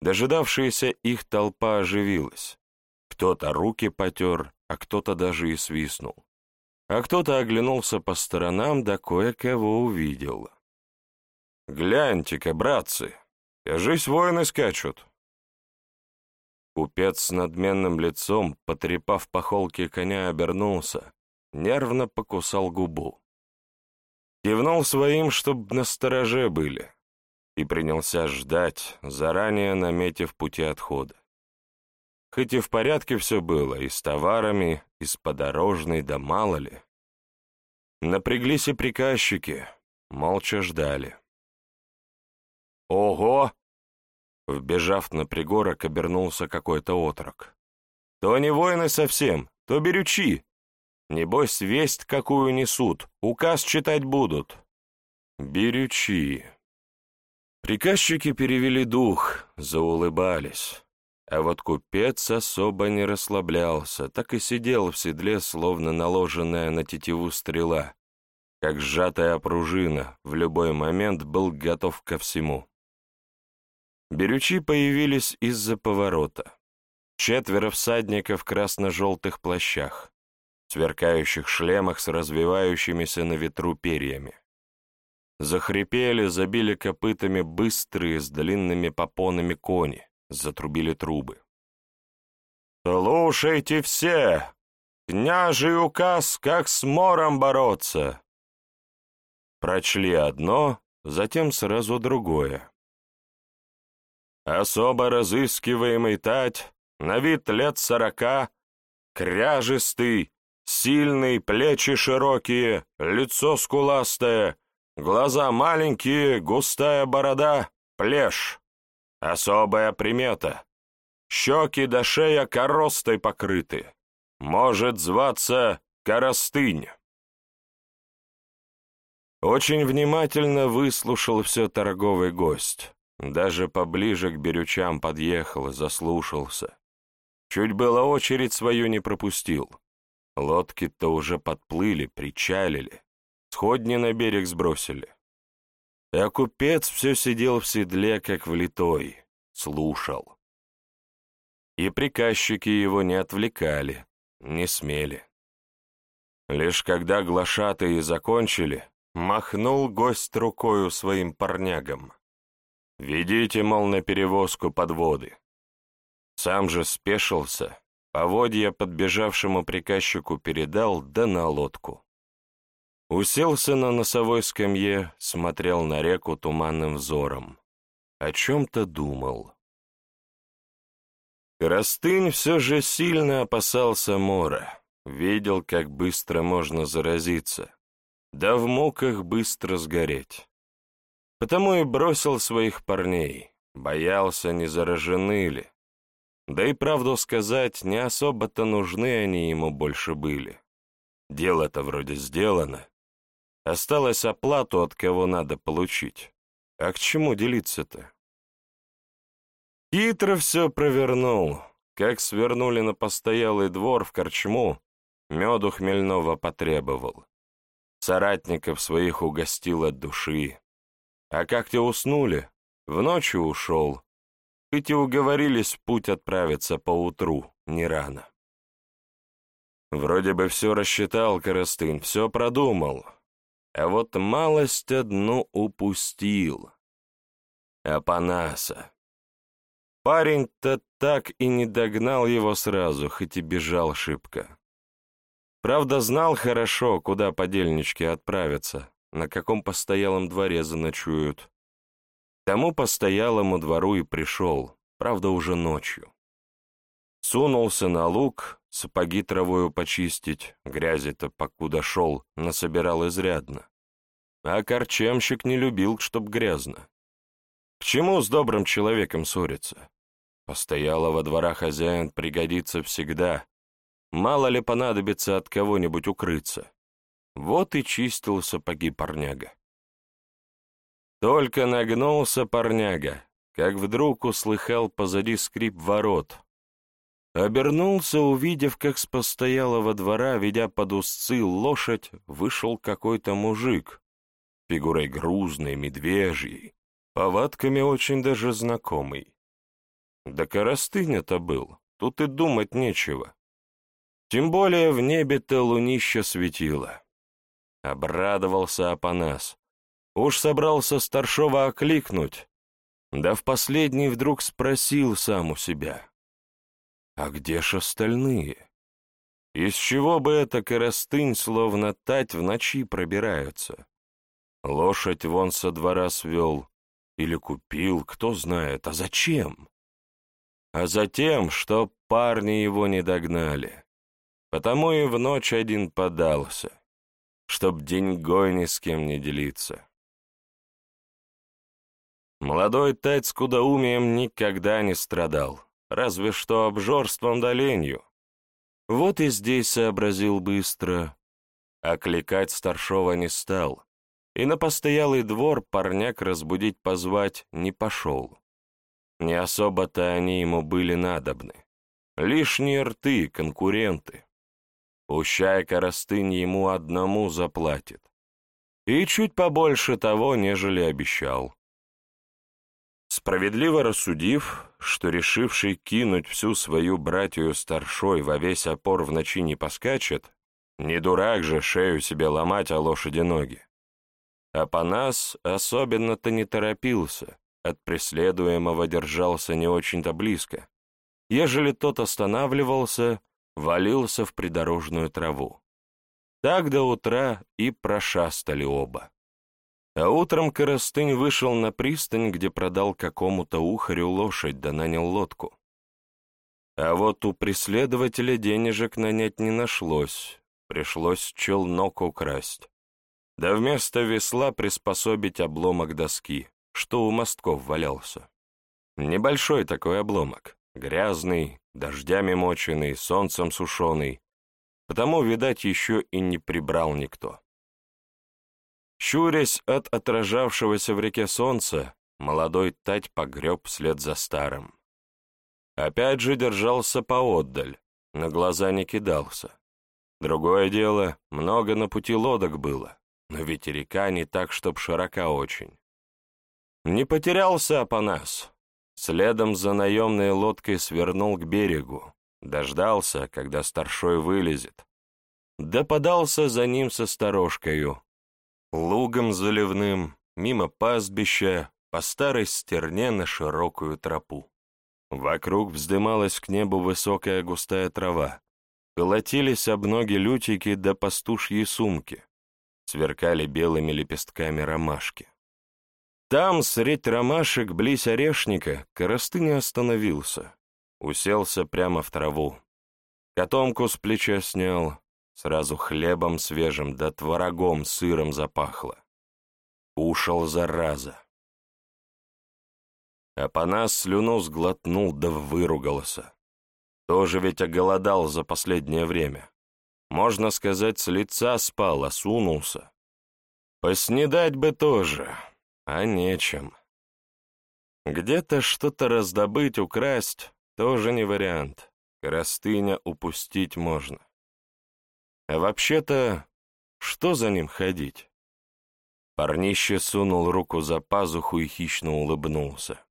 Дожидавшаяся их толпа оживилась. Кто-то руки потер, а кто-то даже и свистнул. А кто-то оглянулся по сторонам, да кое-кого увидел. «Гляньте-ка, братцы, кажись, воины скачут». Купец с надменным лицом, потрепав по холке коня, обернулся, нервно покусал губу. Кивнул своим, чтоб на стороже были, и принялся ждать, заранее наметив пути отхода. Хоть и в порядке все было, и с товарами, и с подорожной, да мало ли. Напряглись и приказчики, молча ждали. «Ого!» Вбежав на пригорок, обернулся какой-то отрок. «То не воины совсем, то берючи. Небось, весть какую несут, указ читать будут». «Берючи». Приказчики перевели дух, заулыбались. А вот купец особо не расслаблялся, так и сидел в седле, словно наложенная на тетиву стрела, как сжатая пружина, в любой момент был готов ко всему. Берючи появились из-за поворота. Четверо всадников в красно-желтых плащах, сверкающих шлемах с развивающимися на ветру перьями. Захрипели, забили копытами быстрые, с длинными попонами кони, затрубили трубы. «Слушайте все! Княжий указ, как с мором бороться!» Прочли одно, затем сразу другое. Особо разыскиваемый тать, на вид лет сорока, кряжистый, сильный, плечи широкие, лицо скуластое, глаза маленькие, густая борода, плешь. Особая примета. Щеки до шея коростой покрыты. Может зваться Коростынь. Очень внимательно выслушал все торговый гость даже поближе к берючам подъехал и заслушался. Чуть было очередь свою не пропустил. Лодки-то уже подплыли, причалили, сходни на берег сбросили. А купец все сидел в седле, как влитой, слушал. И приказчики его не отвлекали, не смели. Лишь когда глашатые закончили, махнул гость рукою своим парнягам. «Ведите, мол, на перевозку подводы». Сам же спешился, поводья подбежавшему приказчику передал, да на лодку. Уселся на носовой скамье, смотрел на реку туманным взором. О чем-то думал. Коростынь все же сильно опасался мора. Видел, как быстро можно заразиться, да в муках быстро сгореть. Потому и бросил своих парней, боялся, не заражены ли. Да и правду сказать, не особо-то нужны они ему больше были. Дело-то вроде сделано. Осталось оплату, от кого надо получить. А к чему делиться-то? Хитро все провернул. Как свернули на постоялый двор в корчму, меду хмельного потребовал. Соратников своих угостил от души. А как те уснули, в ночью ушел. Хоть и уговорились в путь отправиться поутру, не рано. Вроде бы все рассчитал Коростын, все продумал. А вот малость одну упустил. Апанаса. Парень-то так и не догнал его сразу, хоть и бежал шибко. Правда, знал хорошо, куда подельнички отправятся, на каком постоялом дворе заночуют. К тому постоялому двору и пришел, правда, уже ночью. Сунулся на луг, сапоги травою почистить, грязи-то, покуда шел, насобирал изрядно. А корчемщик не любил, чтоб грязно. К чему с добрым человеком ссориться? Постоялого двора хозяин пригодится всегда, Мало ли понадобится от кого-нибудь укрыться. Вот и чистил сапоги парняга. Только нагнулся парняга, как вдруг услыхал позади скрип ворот. Обернулся, увидев, как с постоялого двора, ведя под узцы лошадь, вышел какой-то мужик, фигурой грузной, медвежьей, повадками очень даже знакомый. Да коростыня-то был, тут и думать нечего. Тем более в небе-то лунище светило. Обрадовался Апанас. Уж собрался старшова окликнуть, да в последний вдруг спросил сам у себя. А где ж остальные? Из чего бы эта коростынь, словно тать, в ночи пробираются? Лошадь вон со двора свел или купил, кто знает, а зачем? А затем, что парни его не догнали. Потому и в ночь один подался, чтоб деньгой ни с кем не делиться. Молодой тать с кудаумием никогда не страдал, разве что обжорством да ленью. Вот и здесь сообразил быстро. Окликать старшова не стал, и на постоялый двор парняк разбудить позвать не пошел. Не особо-то они ему были надобны. Лишние рты, конкуренты. Пущай коростынь ему одному заплатит. И чуть побольше того, нежели обещал. Справедливо рассудив, что решивший кинуть всю свою братью старшой во весь опор в ночи не поскачет, не дурак же шею себе ломать о лошади ноги. А по нас особенно-то не торопился, от преследуемого держался не очень-то близко. Ежели тот останавливался, валился в придорожную траву. Так до утра и прошастали оба. А утром Коростынь вышел на пристань, где продал какому-то ухарю лошадь да нанял лодку. А вот у преследователя денежек нанять не нашлось, пришлось челнок украсть. Да вместо весла приспособить обломок доски, что у мостков валялся. Небольшой такой обломок, грязный, дождями моченый, солнцем сушеный, потому, видать, еще и не прибрал никто. Щурясь от отражавшегося в реке солнца, молодой Тать погреб вслед за старым. Опять же держался поотдаль, на глаза не кидался. Другое дело, много на пути лодок было, но ведь река не так, чтоб широка очень. Не потерялся Апанас. Следом за наемной лодкой свернул к берегу, дождался, когда старшой вылезет. Да подался за ним со сторожкою. Лугом заливным, мимо пастбища, по старой стерне на широкую тропу. Вокруг вздымалась к небу высокая густая трава. Колотились об ноги лютики да пастушьи сумки. Сверкали белыми лепестками ромашки. Там, средь ромашек, близ орешника, коростыня остановился. Уселся прямо в траву. Котомку с плеча снял, сразу хлебом свежим да творогом сыром запахло. Ушел зараза. Апанас слюну сглотнул да выругался. Тоже ведь оголодал за последнее время. Можно сказать, с лица спал, осунулся. Поснедать бы тоже, а нечем. Где-то что-то раздобыть, украсть — тоже не вариант. Коростыня упустить можно. А вообще-то, что за ним ходить? Парнище сунул руку за пазуху и хищно улыбнулся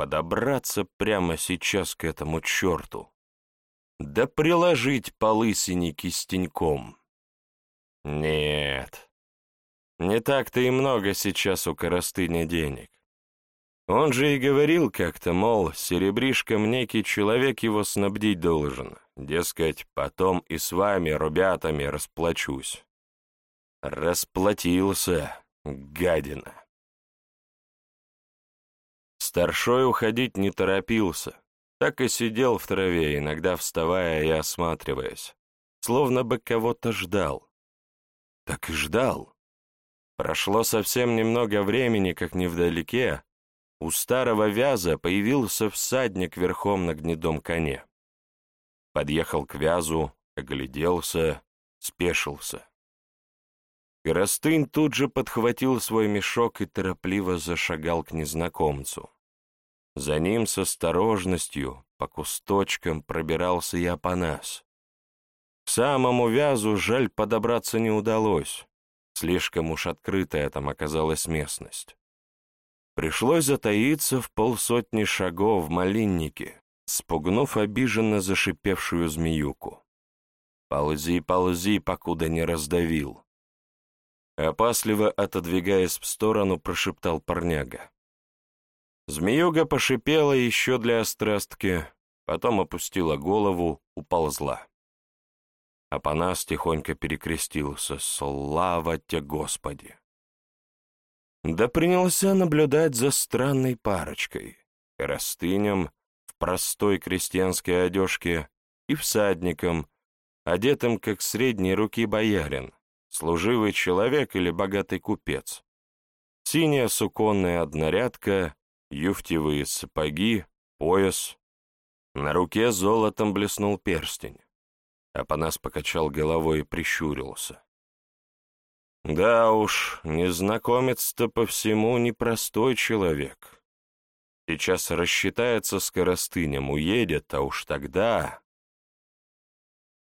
подобраться прямо сейчас к этому черту, да приложить по лысине кистеньком. Нет, не так-то и много сейчас у Коростыня денег. Он же и говорил как-то, мол, серебришком некий человек его снабдить должен, дескать, потом и с вами, ребятами, расплачусь. Расплатился, гадина. Старшой уходить не торопился, так и сидел в траве, иногда вставая и осматриваясь, словно бы кого-то ждал. Так и ждал. Прошло совсем немного времени, как невдалеке, у старого вяза появился всадник верхом на гнедом коне. Подъехал к вязу, огляделся, спешился. Горостынь тут же подхватил свой мешок и торопливо зашагал к незнакомцу. За ним с осторожностью по кусточкам пробирался и Апанас. К самому вязу жаль подобраться не удалось. Слишком уж открытая там оказалась местность. Пришлось затаиться в полсотни шагов в малиннике, спугнув обиженно зашипевшую змеюку. «Ползи, ползи, покуда не раздавил!» Опасливо отодвигаясь в сторону, прошептал парняга. Змеюга пошипела еще для острастки, потом опустила голову, уползла. Апанас тихонько перекрестился «Слава тебе, Господи!» Да принялся наблюдать за странной парочкой, растынем в простой крестьянской одежке и всадником, одетым как средней руки боярин, служивый человек или богатый купец. Синяя суконная однорядка, юфтевые сапоги, пояс. На руке золотом блеснул перстень. Апанас покачал головой и прищурился. Да уж, незнакомец-то по всему непростой человек. Сейчас рассчитается с коростынем, уедет, а уж тогда...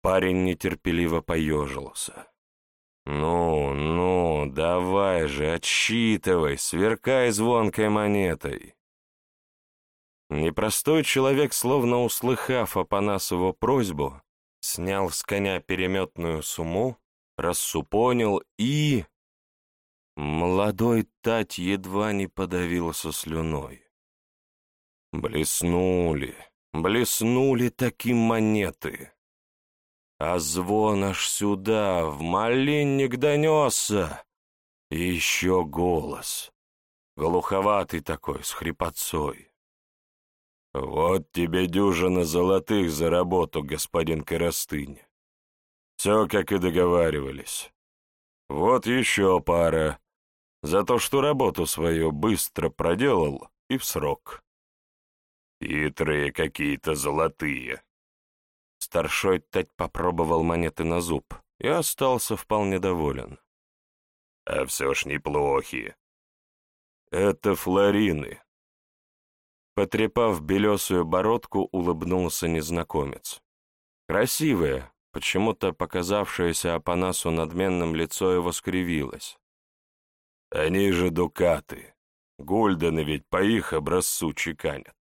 Парень нетерпеливо поежился. «Ну, ну, давай же, отсчитывай, сверкай звонкой монетой!» Непростой человек, словно услыхав Апанасову просьбу, снял с коня переметную сумму, рассупонил и... Молодой Тать едва не подавился слюной. Блеснули, блеснули такие монеты. А звон аж сюда, в малинник донесся. И еще голос. Глуховатый такой, с хрипотцой. «Вот тебе дюжина золотых за работу, господин Коростынь. Все, как и договаривались. Вот еще пара. За то, что работу свою быстро проделал и в срок. Хитрые какие-то золотые». Старшой Тать попробовал монеты на зуб и остался вполне доволен. «А все ж неплохие. это флорины». Потрепав белесую бородку, улыбнулся незнакомец. Красивое, почему-то показавшееся Апанасу надменным лицо его скривилось. «Они же дукаты. Гульдены ведь по их образцу чеканят».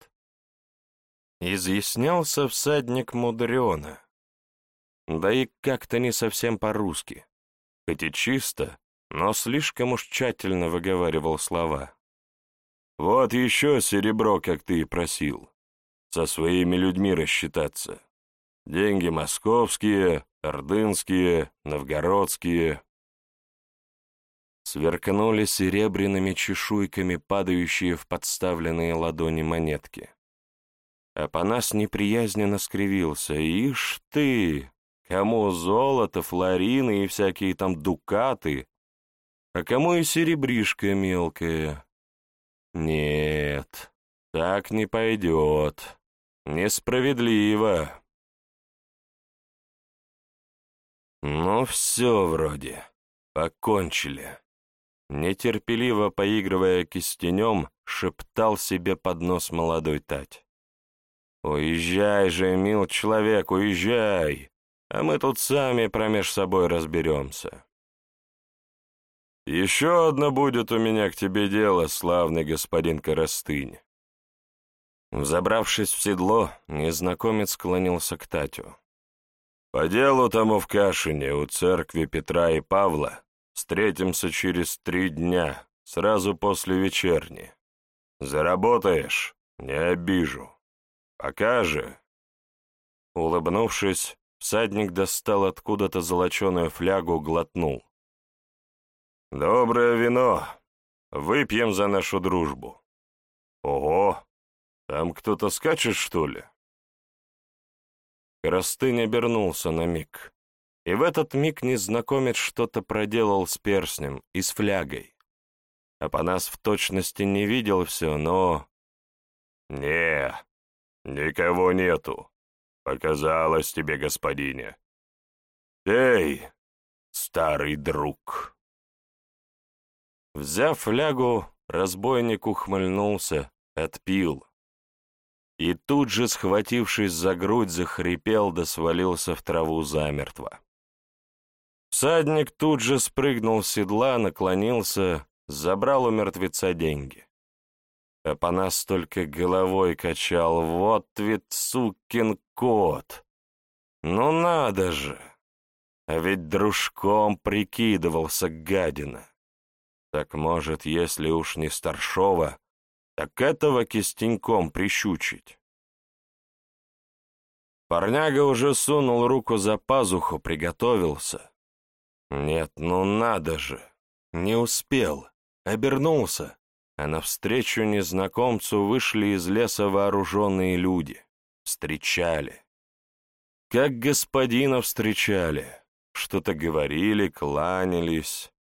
Изъяснялся всадник мудрено. Да и как-то не совсем по-русски. Хоть и чисто, но слишком уж тщательно выговаривал слова. «Вот еще серебро, как ты и просил. Со своими людьми рассчитаться. Деньги московские, ордынские, новгородские». Сверкнули серебряными чешуйками падающие в подставленные ладони монетки. Апанас неприязненно скривился. «Ишь ты! Кому золото, флорины и всякие там дукаты, а кому и серебришка мелкая. Нет, так не пойдет. Несправедливо. Ну все вроде, покончили. Нетерпеливо поигрывая кистенем, шептал себе под нос молодой Тать. «Уезжай же, мил человек, уезжай! а мы тут сами промеж собой разберемся. Еще одно будет у меня к тебе дело, славный господин Коростынь. Забравшись в седло, незнакомец склонился к Татю. По делу тому в Кашине, у церкви Петра и Павла, встретимся через три дня, сразу после вечерни. Заработаешь — не обижу. Пока же...» Улыбнувшись, Всадник достал откуда-то золоченую флягу, глотнул. «Доброе вино! Выпьем за нашу дружбу!» «Ого! Там кто-то скачет, что ли?» Коростынь обернулся на миг, и в этот миг незнакомец что-то проделал с перстнем и с флягой. Апанас в точности не видел все, но... «Не, никого нету», Показалось тебе, господине. Эй, старый друг. Взяв флягу, разбойник ухмыльнулся, отпил. И тут же, схватившись за грудь, захрипел да свалился в траву замертво. Всадник тут же спрыгнул с седла, наклонился, забрал у мертвеца деньги. Апанас только головой качал. Вот ведь сукин кот! Ну надо же! А ведь дружком прикидывался гадина. Так может, если уж не старшова, так этого кистеньком прищучить. Парняга уже сунул руку за пазуху, приготовился. Нет, ну надо же! Не успел. Обернулся а навстречу незнакомцу вышли из леса вооруженные люди. Встречали. Как господина встречали. Что-то говорили, кланялись.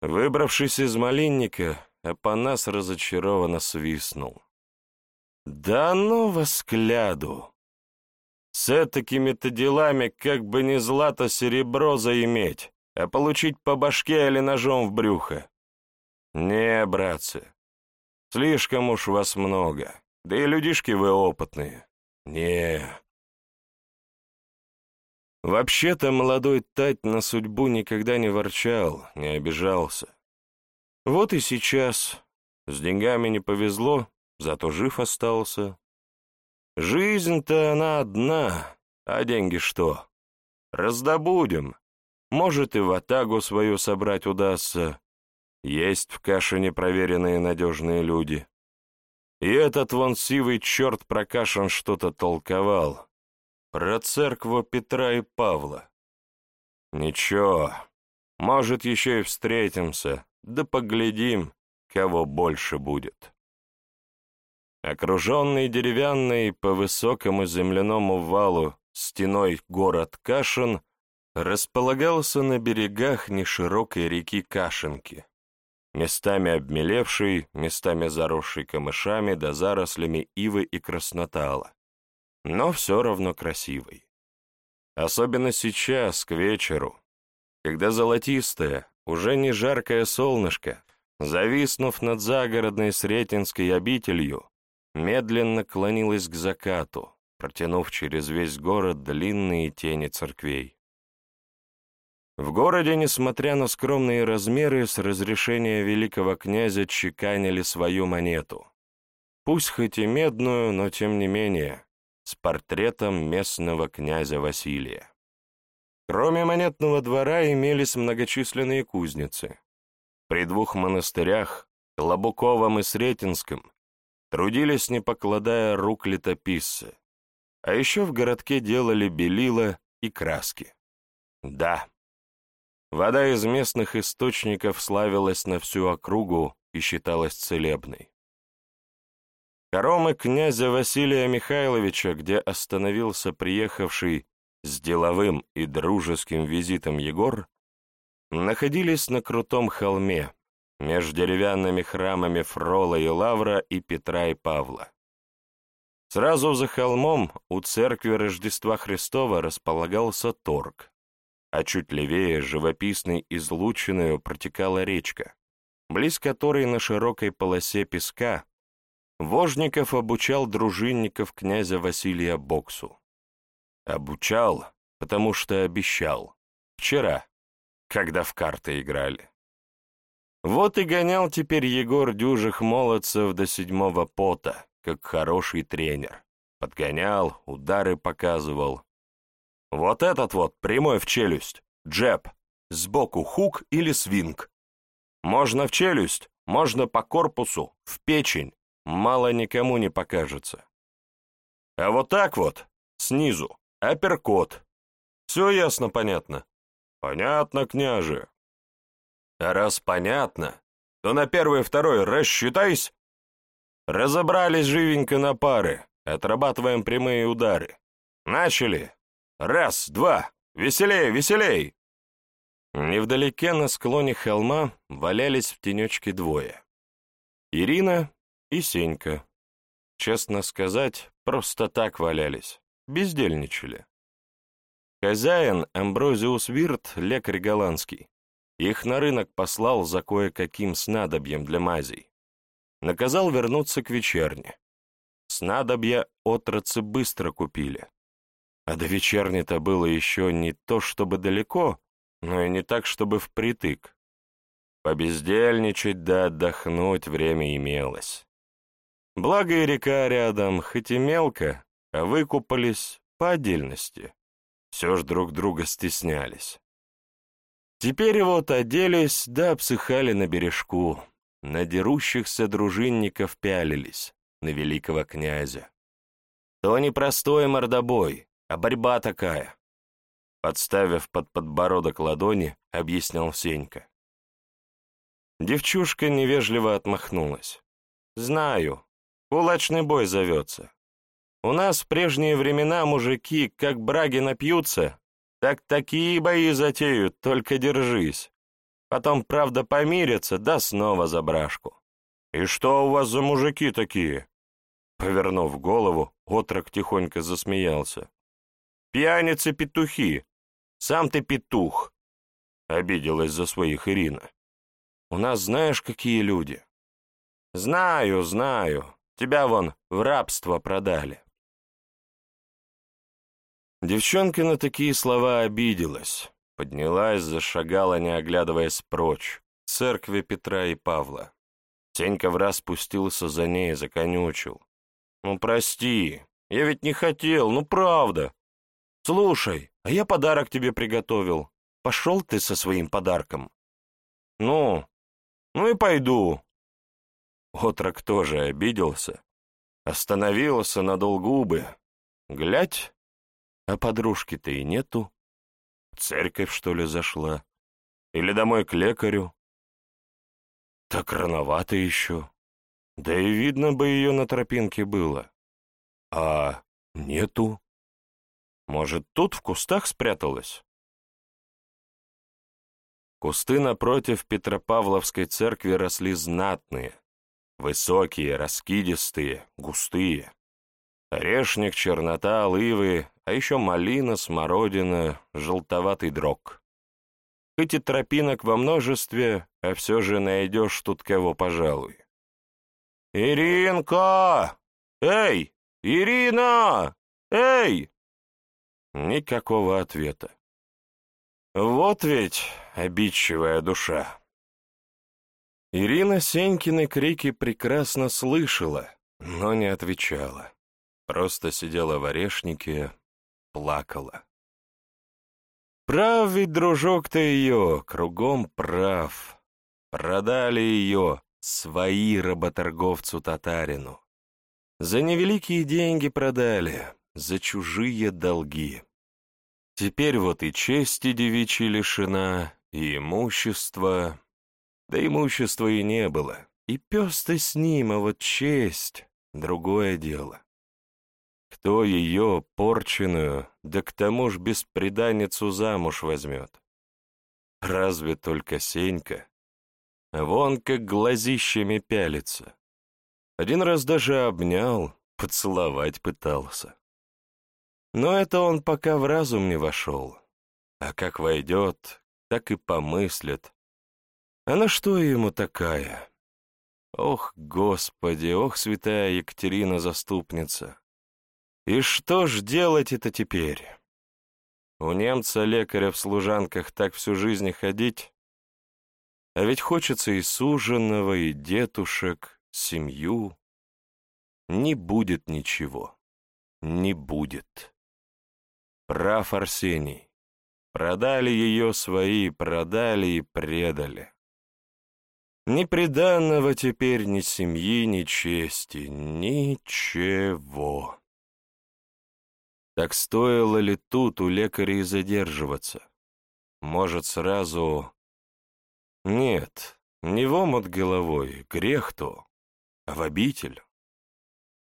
Выбравшись из малинника, Апанас разочарованно свистнул. «Да ну восгляду! С такими-то делами как бы не злато-серебро заиметь, а получить по башке или ножом в брюхо. «Не, братцы, слишком уж вас много, да и людишки вы опытные. Не». Вообще-то молодой Тать на судьбу никогда не ворчал, не обижался. Вот и сейчас. С деньгами не повезло, зато жив остался. Жизнь-то она одна, а деньги что? Раздобудем. Может, и в атагу свою собрать удастся. Есть в каше непроверенные надежные люди. И этот вон сивый черт прокашен что-то толковал. Про церкву Петра и Павла. Ничего, может, еще и встретимся, да поглядим, кого больше будет. Окруженный деревянной по высокому земляному валу стеной город Кашин располагался на берегах неширокой реки Кашинки местами обмелевший, местами заросший камышами да зарослями ивы и краснотала, но все равно красивый. Особенно сейчас, к вечеру, когда золотистое, уже не жаркое солнышко зависнув над загородной Сретенской обителью, медленно клонилась к закату, протянув через весь город длинные тени церквей. В городе, несмотря на скромные размеры, с разрешения великого князя чеканили свою монету. Пусть хоть и медную, но тем не менее, с портретом местного князя Василия. Кроме монетного двора имелись многочисленные кузницы. При двух монастырях, Лобуковом и Сретенском, трудились, не покладая рук летописцы, а еще в городке делали белила и краски. Да, вода из местных источников славилась на всю округу и считалась целебной. Хоромы князя Василия Михайловича, где остановился приехавший с деловым и дружеским визитом Егор, находились на крутом холме, между деревянными храмами Фрола и Лавра и Петра и Павла. Сразу за холмом у церкви Рождества Христова располагался торг, а чуть левее живописной излученную протекала речка, близ которой на широкой полосе песка Вожников обучал дружинников князя Василия боксу. Обучал, потому что обещал. Вчера, когда в карты играли. Вот и гонял теперь Егор дюжих молодцев до седьмого пота, как хороший тренер. Подгонял, удары показывал. Вот этот вот, прямой в челюсть, джеб, сбоку хук или свинг. Можно в челюсть, можно по корпусу, в печень, мало никому не покажется. А вот так вот, снизу, Апперкот. Все ясно, понятно? Понятно, княже. А раз понятно, то на первый и второй рассчитайся. Разобрались живенько на пары, отрабатываем прямые удары. Начали. Раз, два, веселей, веселей. Невдалеке на склоне холма валялись в тенечке двое. Ирина и Сенька. Честно сказать, просто так валялись бездельничали. Хозяин, Амброзиус Вирт, лекарь голландский, их на рынок послал за кое-каким снадобьем для мазей. Наказал вернуться к вечерне. Снадобья отрацы быстро купили. А до вечерни-то было еще не то чтобы далеко, но и не так, чтобы впритык. Побездельничать да отдохнуть время имелось. Благо и река рядом, хоть и мелко, выкупались по отдельности. Все ж друг друга стеснялись. Теперь вот оделись да обсыхали на бережку, на дерущихся дружинников пялились, на великого князя. То не простой мордобой, а борьба такая. Подставив под подбородок ладони, объяснял Сенька. Девчушка невежливо отмахнулась. «Знаю, кулачный бой зовется. У нас в прежние времена мужики, как браги напьются, так такие бои затеют, только держись. Потом, правда, помирятся, да снова за брашку. «И что у вас за мужики такие?» Повернув голову, отрок тихонько засмеялся. «Пьяницы-петухи! Сам ты петух!» Обиделась за своих Ирина. «У нас знаешь, какие люди?» «Знаю, знаю. Тебя вон в рабство продали». Девчонка на такие слова обиделась, поднялась, зашагала, не оглядываясь прочь, к церкви Петра и Павла. Тенька в раз спустился за ней и законючил. «Ну, прости, я ведь не хотел, ну, правда. Слушай, а я подарок тебе приготовил. Пошел ты со своим подарком?» «Ну, ну и пойду». Отрок тоже обиделся, остановился, надул губы. Глядь, а подружки-то и нету. В церковь, что ли, зашла? Или домой к лекарю? Так рановато еще. Да и видно бы ее на тропинке было. А нету. Может, тут в кустах спряталась? Кусты напротив Петропавловской церкви росли знатные, высокие, раскидистые, густые. Орешник, чернота, оливы, а еще малина, смородина, желтоватый дрог. Хоть и тропинок во множестве, а все же найдешь тут кого, пожалуй. «Иринка! Эй, Ирина! Эй!» Никакого ответа. Вот ведь обидчивая душа. Ирина Сенькины крики прекрасно слышала, но не отвечала. Просто сидела в орешнике, плакала. Прав ведь дружок-то ее, кругом прав. Продали ее, свои работорговцу-татарину. За невеликие деньги продали, за чужие долги. Теперь вот и чести девичьей лишена, и имущество. Да имущества и не было. И пес-то с ним, а вот честь — другое дело. Кто ее, порченую, да к тому ж беспреданницу замуж возьмет? Разве только Сенька? Вон как глазищами пялится. Один раз даже обнял, поцеловать пытался. Но это он пока в разум не вошел. А как войдет, так и помыслит. А на что ему такая? Ох, Господи, ох, святая Екатерина-заступница! И что ж делать это теперь? У немца-лекаря в служанках так всю жизнь ходить? А ведь хочется и суженого, и детушек, семью. Не будет ничего. Не будет. Прав Арсений. Продали ее свои, продали и предали. Ни приданного теперь, ни семьи, ни чести, ничего. Так стоило ли тут у лекарей задерживаться? Может, сразу... Нет, не в омут головой, грех то, а в обитель.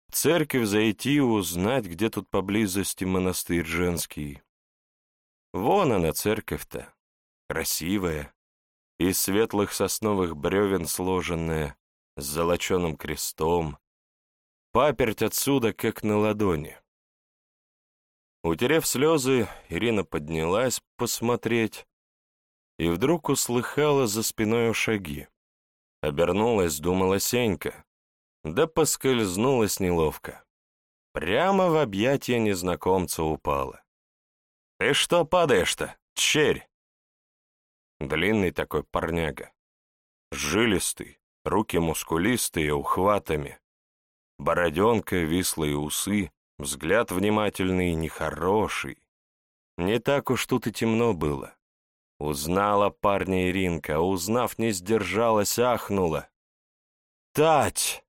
В церковь зайти и узнать, где тут поблизости монастырь женский. Вон она, церковь-то, красивая, из светлых сосновых бревен сложенная, с золоченым крестом. Паперть отсюда, как на ладони. Утерев слезы, Ирина поднялась посмотреть и вдруг услыхала за спиной шаги. Обернулась, думала Сенька, да поскользнулась неловко. Прямо в объятия незнакомца упала. «Ты что падаешь-то, черь?» Длинный такой парняга. Жилистый, руки мускулистые, ухватами. Бороденка, вислые усы, взгляд внимательный, нехороший. Не так уж тут и темно было. Узнала парня Иринка, а узнав, не сдержалась, ахнула. «Тать!»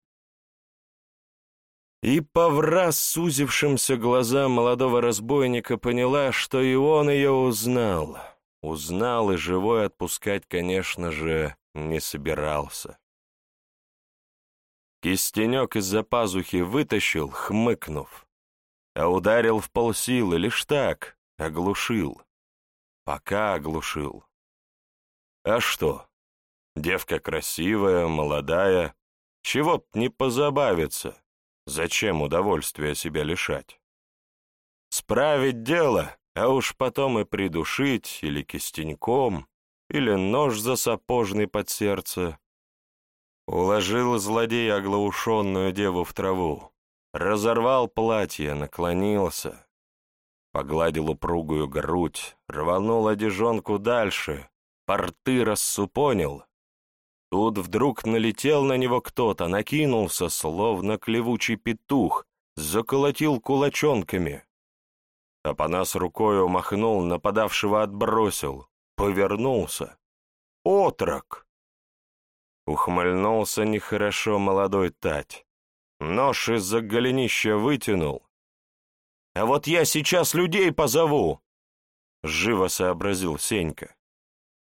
И по враз сузившимся глазам молодого разбойника поняла, что и он ее узнал. Узнал и живой отпускать, конечно же, не собирался. Кистенек из-за пазухи вытащил, хмыкнув, а ударил в полсилы лишь так, оглушил. Пока оглушил. А что? Девка красивая, молодая, чего б не позабавиться, Зачем удовольствия себя лишать? Справить дело, а уж потом и придушить, или кистеньком, или нож за сапожный под сердце. Уложил злодей оглаушенную деву в траву, разорвал платье, наклонился, погладил упругую грудь, рванул одежонку дальше, порты рассупонил, Тут вдруг налетел на него кто-то, накинулся, словно клевучий петух, заколотил кулачонками. Апанас рукою махнул, нападавшего отбросил, повернулся. Отрок! Ухмыльнулся нехорошо молодой Тать. Нож из-за голенища вытянул. «А вот я сейчас людей позову!» Живо сообразил Сенька.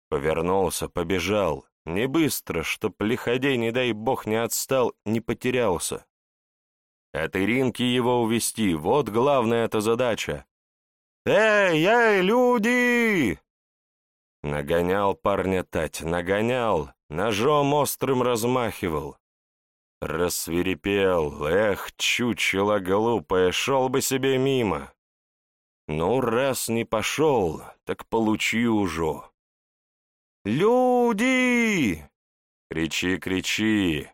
Повернулся, побежал. Не быстро, чтоб лиходей, не дай бог, не отстал, не потерялся. От Иринки его увести, вот главная эта задача. «Эй, эй, люди!» Нагонял парня Тать, нагонял, ножом острым размахивал. Рассверепел, эх, чучело глупое, шел бы себе мимо. Ну, раз не пошел, так получи уже. Люди! Кричи, кричи.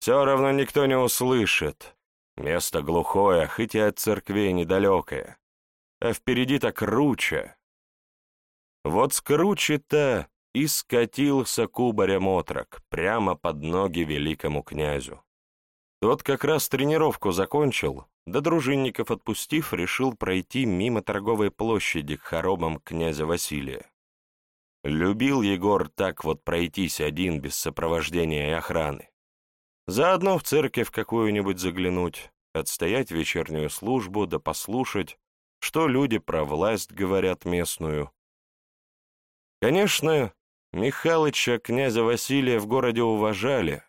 Все равно никто не услышит. Место глухое, хоть и от церквей недалекое. А впереди-то круче. Вот с круче-то и скатился кубарем отрок прямо под ноги великому князю. Тот как раз тренировку закончил, да дружинников отпустив, решил пройти мимо торговой площади к хоромам князя Василия. Любил Егор так вот пройтись один без сопровождения и охраны. Заодно в церковь какую-нибудь заглянуть, отстоять вечернюю службу да послушать, что люди про власть говорят местную. Конечно, Михалыча, князя Василия, в городе уважали,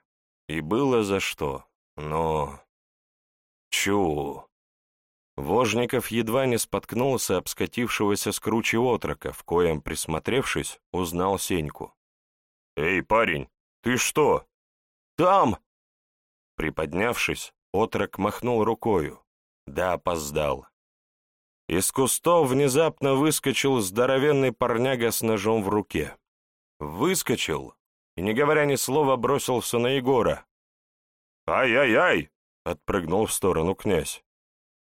и было за что. Но... Чу! Вожников едва не споткнулся об скатившегося с кручи отрока, в коем, присмотревшись, узнал Сеньку. «Эй, парень, ты что?» «Там!» Приподнявшись, отрок махнул рукою. Да, опоздал. Из кустов внезапно выскочил здоровенный парняга с ножом в руке. Выскочил и, не говоря ни слова, бросился на Егора, «Ай-яй-яй!» — отпрыгнул в сторону князь.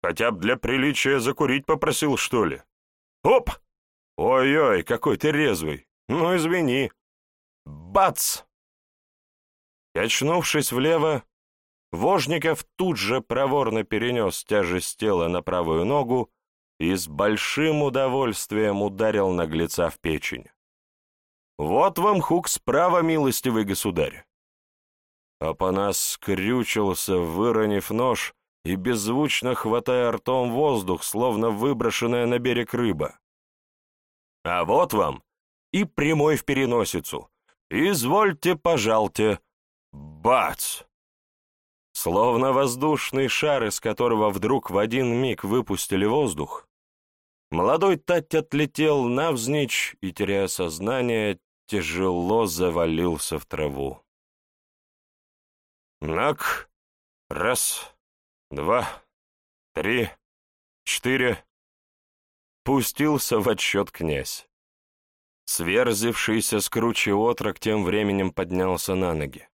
«Хотя бы для приличия закурить попросил, что ли?» «Оп! Ой-ой, какой ты резвый! Ну, извини!» «Бац!» Качнувшись влево, Вожников тут же проворно перенес тяжесть тела на правую ногу и с большим удовольствием ударил наглеца в печень. «Вот вам хук справа, милостивый государь!» Апанас скрючился, выронив нож и беззвучно хватая ртом воздух, словно выброшенная на берег рыба. «А вот вам и прямой в переносицу. Извольте, пожалте. Бац!» Словно воздушный шар, из которого вдруг в один миг выпустили воздух, молодой Тать отлетел навзничь и, теряя сознание, тяжело завалился в траву. Нак. Раз, два, три, четыре. Пустился в отсчет князь. Сверзившийся с круче отрок тем временем поднялся на ноги.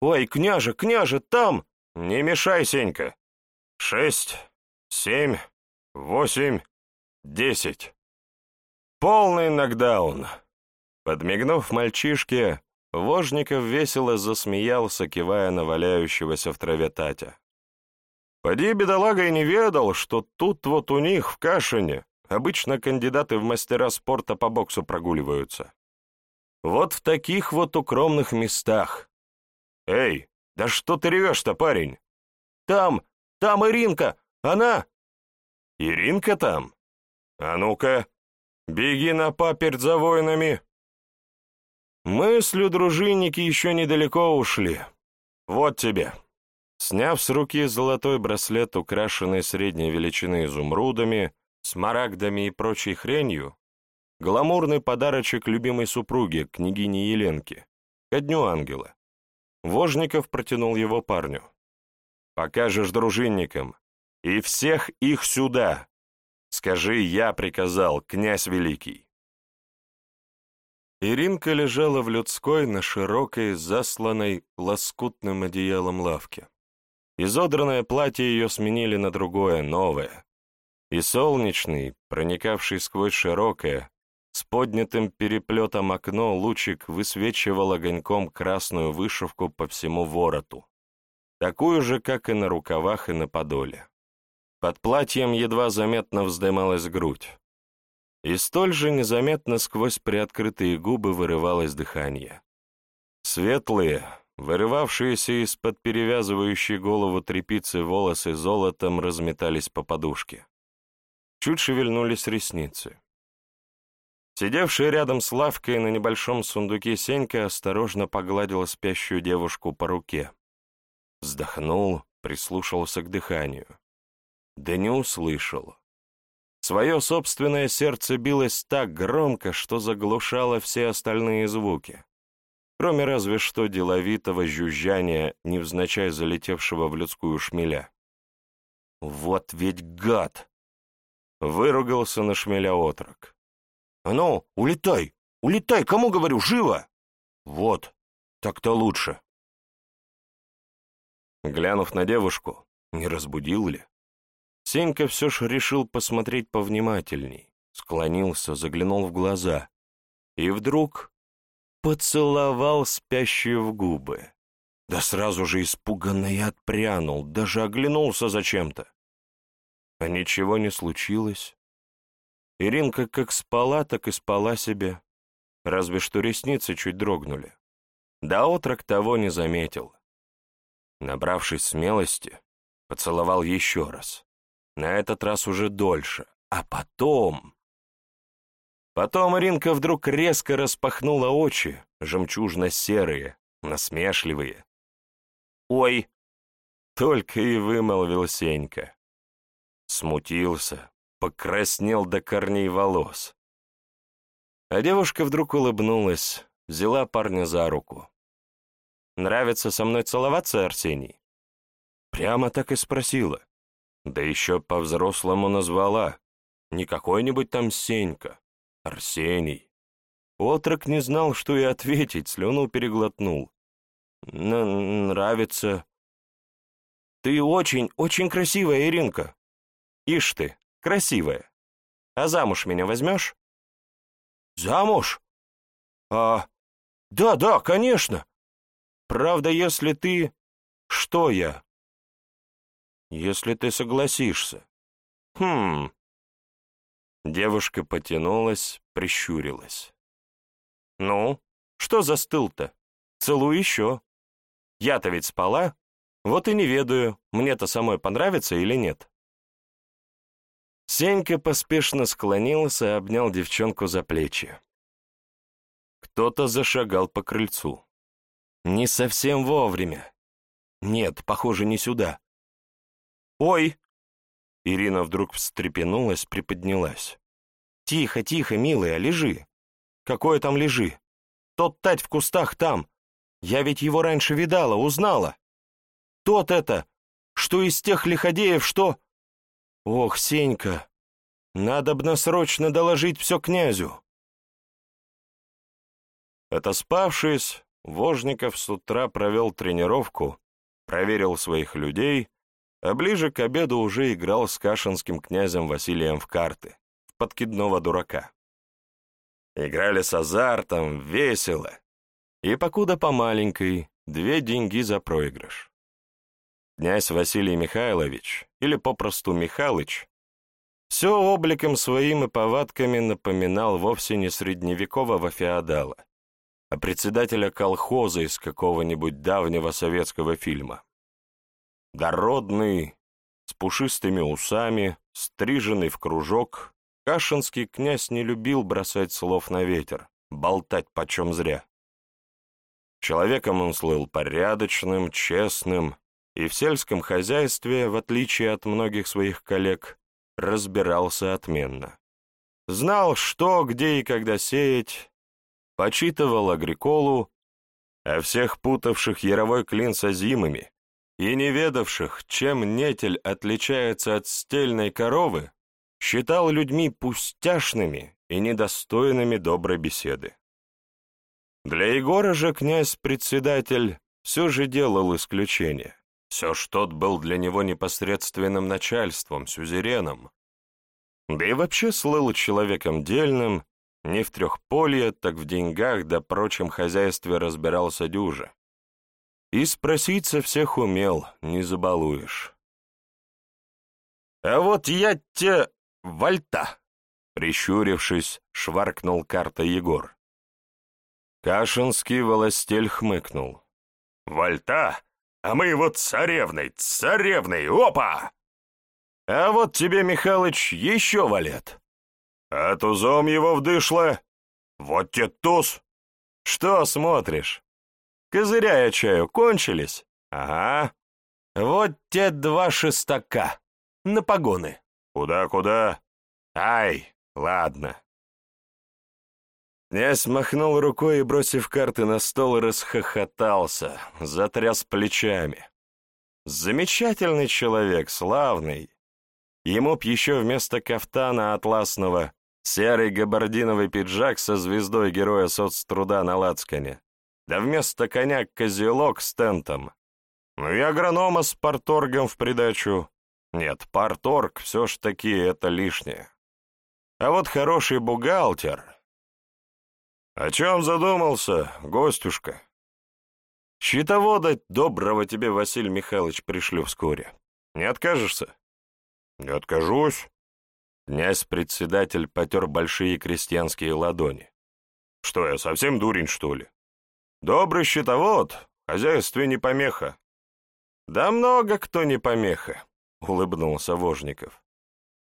«Ой, княже, княже, там! Не мешай, Сенька! Шесть, семь, восемь, десять!» Полный нокдаун. Подмигнув мальчишке, Вожников весело засмеялся, кивая на валяющегося в траве Татя. Поди, бедолага, и не ведал, что тут вот у них, в Кашине, обычно кандидаты в мастера спорта по боксу прогуливаются. Вот в таких вот укромных местах. Эй, да что ты ревешь-то, парень? Там, там Иринка, она... Иринка там? А ну-ка, беги на паперть за воинами. Мыслю дружинники еще недалеко ушли. Вот тебе. Сняв с руки золотой браслет, украшенный средней величины изумрудами, смарагдами и прочей хренью, гламурный подарочек любимой супруге, княгине Еленке, ко дню ангела. Вожников протянул его парню. «Покажешь дружинникам. И всех их сюда. Скажи, я приказал, князь великий». Иринка лежала в людской на широкой, засланной лоскутным одеялом лавке. Изодранное платье ее сменили на другое, новое. И солнечный, проникавший сквозь широкое, с поднятым переплетом окно лучик высвечивал огоньком красную вышивку по всему вороту, такую же, как и на рукавах и на подоле. Под платьем едва заметно вздымалась грудь. И столь же незаметно сквозь приоткрытые губы вырывалось дыхание. Светлые, вырывавшиеся из-под перевязывающей голову трепицы волосы золотом разметались по подушке. Чуть шевельнулись ресницы. Сидевший рядом с лавкой на небольшом сундуке Сенька осторожно погладил спящую девушку по руке. Вздохнул, прислушался к дыханию. Да не услышал. Свое собственное сердце билось так громко, что заглушало все остальные звуки, кроме разве что деловитого жужжания, невзначай залетевшего в людскую шмеля. «Вот ведь гад!» — выругался на шмеля отрок. «А ну, улетай! Улетай, кому говорю, живо!» «Вот, так-то лучше». Глянув на девушку, не разбудил ли? Сенька все ж решил посмотреть повнимательней, склонился, заглянул в глаза и вдруг поцеловал спящую в губы. Да сразу же испуганно и отпрянул, даже оглянулся зачем-то. А ничего не случилось. Иринка как спала, так и спала себе, разве что ресницы чуть дрогнули. Да отрок того не заметил. Набравшись смелости, поцеловал еще раз. На этот раз уже дольше. А потом... Потом Иринка вдруг резко распахнула очи, жемчужно-серые, насмешливые. «Ой!» — только и вымолвил Сенька. Смутился, покраснел до корней волос. А девушка вдруг улыбнулась, взяла парня за руку. «Нравится со мной целоваться, Арсений?» Прямо так и спросила. Да еще по-взрослому назвала. Не какой-нибудь там Сенька, Арсений. Отрок не знал, что и ответить, слюну переглотнул. Н «Нравится». «Ты очень, очень красивая, Иринка. Ишь ты, красивая. А замуж меня возьмешь?» «Замуж? А, да, да, конечно. Правда, если ты... Что я?» «Если ты согласишься». «Хм...» Девушка потянулась, прищурилась. «Ну, что застыл-то? Целуй еще. Я-то ведь спала, вот и не ведаю, мне-то самой понравится или нет». Сенька поспешно склонился и обнял девчонку за плечи. Кто-то зашагал по крыльцу. Не совсем вовремя. Нет, похоже, не сюда. «Ой!» Ирина вдруг встрепенулась, приподнялась. «Тихо, тихо, милая, лежи. Какое там лежи? Тот тать в кустах там. Я ведь его раньше видала, узнала. Тот это, что из тех лиходеев, что... Ох, Сенька, надобно срочно доложить все князю. Отоспавшись, Вожников с утра провел тренировку, проверил своих людей, а ближе к обеду уже играл с кашинским князем Василием в карты, в подкидного дурака. Играли с азартом, весело. И покуда по маленькой, две деньги за проигрыш. Князь Василий Михайлович, или попросту Михалыч, все обликом своим и повадками напоминал вовсе не средневекового феодала, а председателя колхоза из какого-нибудь давнего советского фильма. Дородный, с пушистыми усами, стриженный в кружок, Кашинский князь не любил бросать слов на ветер, болтать почем зря. Человеком он слыл порядочным, честным, и в сельском хозяйстве, в отличие от многих своих коллег, разбирался отменно. Знал, что, где и когда сеять, почитывал агриколу, а всех путавших яровой клин со зимами и не ведавших, чем нетель отличается от стельной коровы, считал людьми пустяшными и недостойными доброй беседы. Для Егора же князь-председатель все же делал исключение. Все ж тот был для него непосредственным начальством, сюзереном. Да и вообще слыл человеком дельным, не в трехполье, так в деньгах да прочем хозяйстве разбирался дюже. И спросить со всех умел, не забалуешь. «А вот я те вальта!» Прищурившись, шваркнул карта Егор. Кашинский волостель хмыкнул. «Вальта? А мы его царевной, царевной, опа!» «А вот тебе, Михалыч, еще валет!» «А тузом его вдышло? Вот те туз!» «Что смотришь? Козыря я чаю кончились? Ага. Вот те два шестака. На погоны». «Куда-куда?» «Ай, ладно». Князь махнул рукой и, бросив карты на стол, расхохотался, затряс плечами. Замечательный человек, славный. Ему б еще вместо кафтана атласного Серый габардиновый пиджак со звездой героя соцтруда на лацкане. Да вместо коня козелок с тентом. Ну и агронома с парторгом в придачу. Нет, парторг все ж таки это лишнее. А вот хороший бухгалтер... О чем задумался, гостюшка? Щитовода доброго тебе, Василий Михайлович, пришлю вскоре. Не откажешься? Не откажусь. Князь-председатель потер большие крестьянские ладони. Что, я совсем дурень, что ли? Добрый щитовод, хозяйстве не помеха. Да много кто не помеха, улыбнулся Вожников.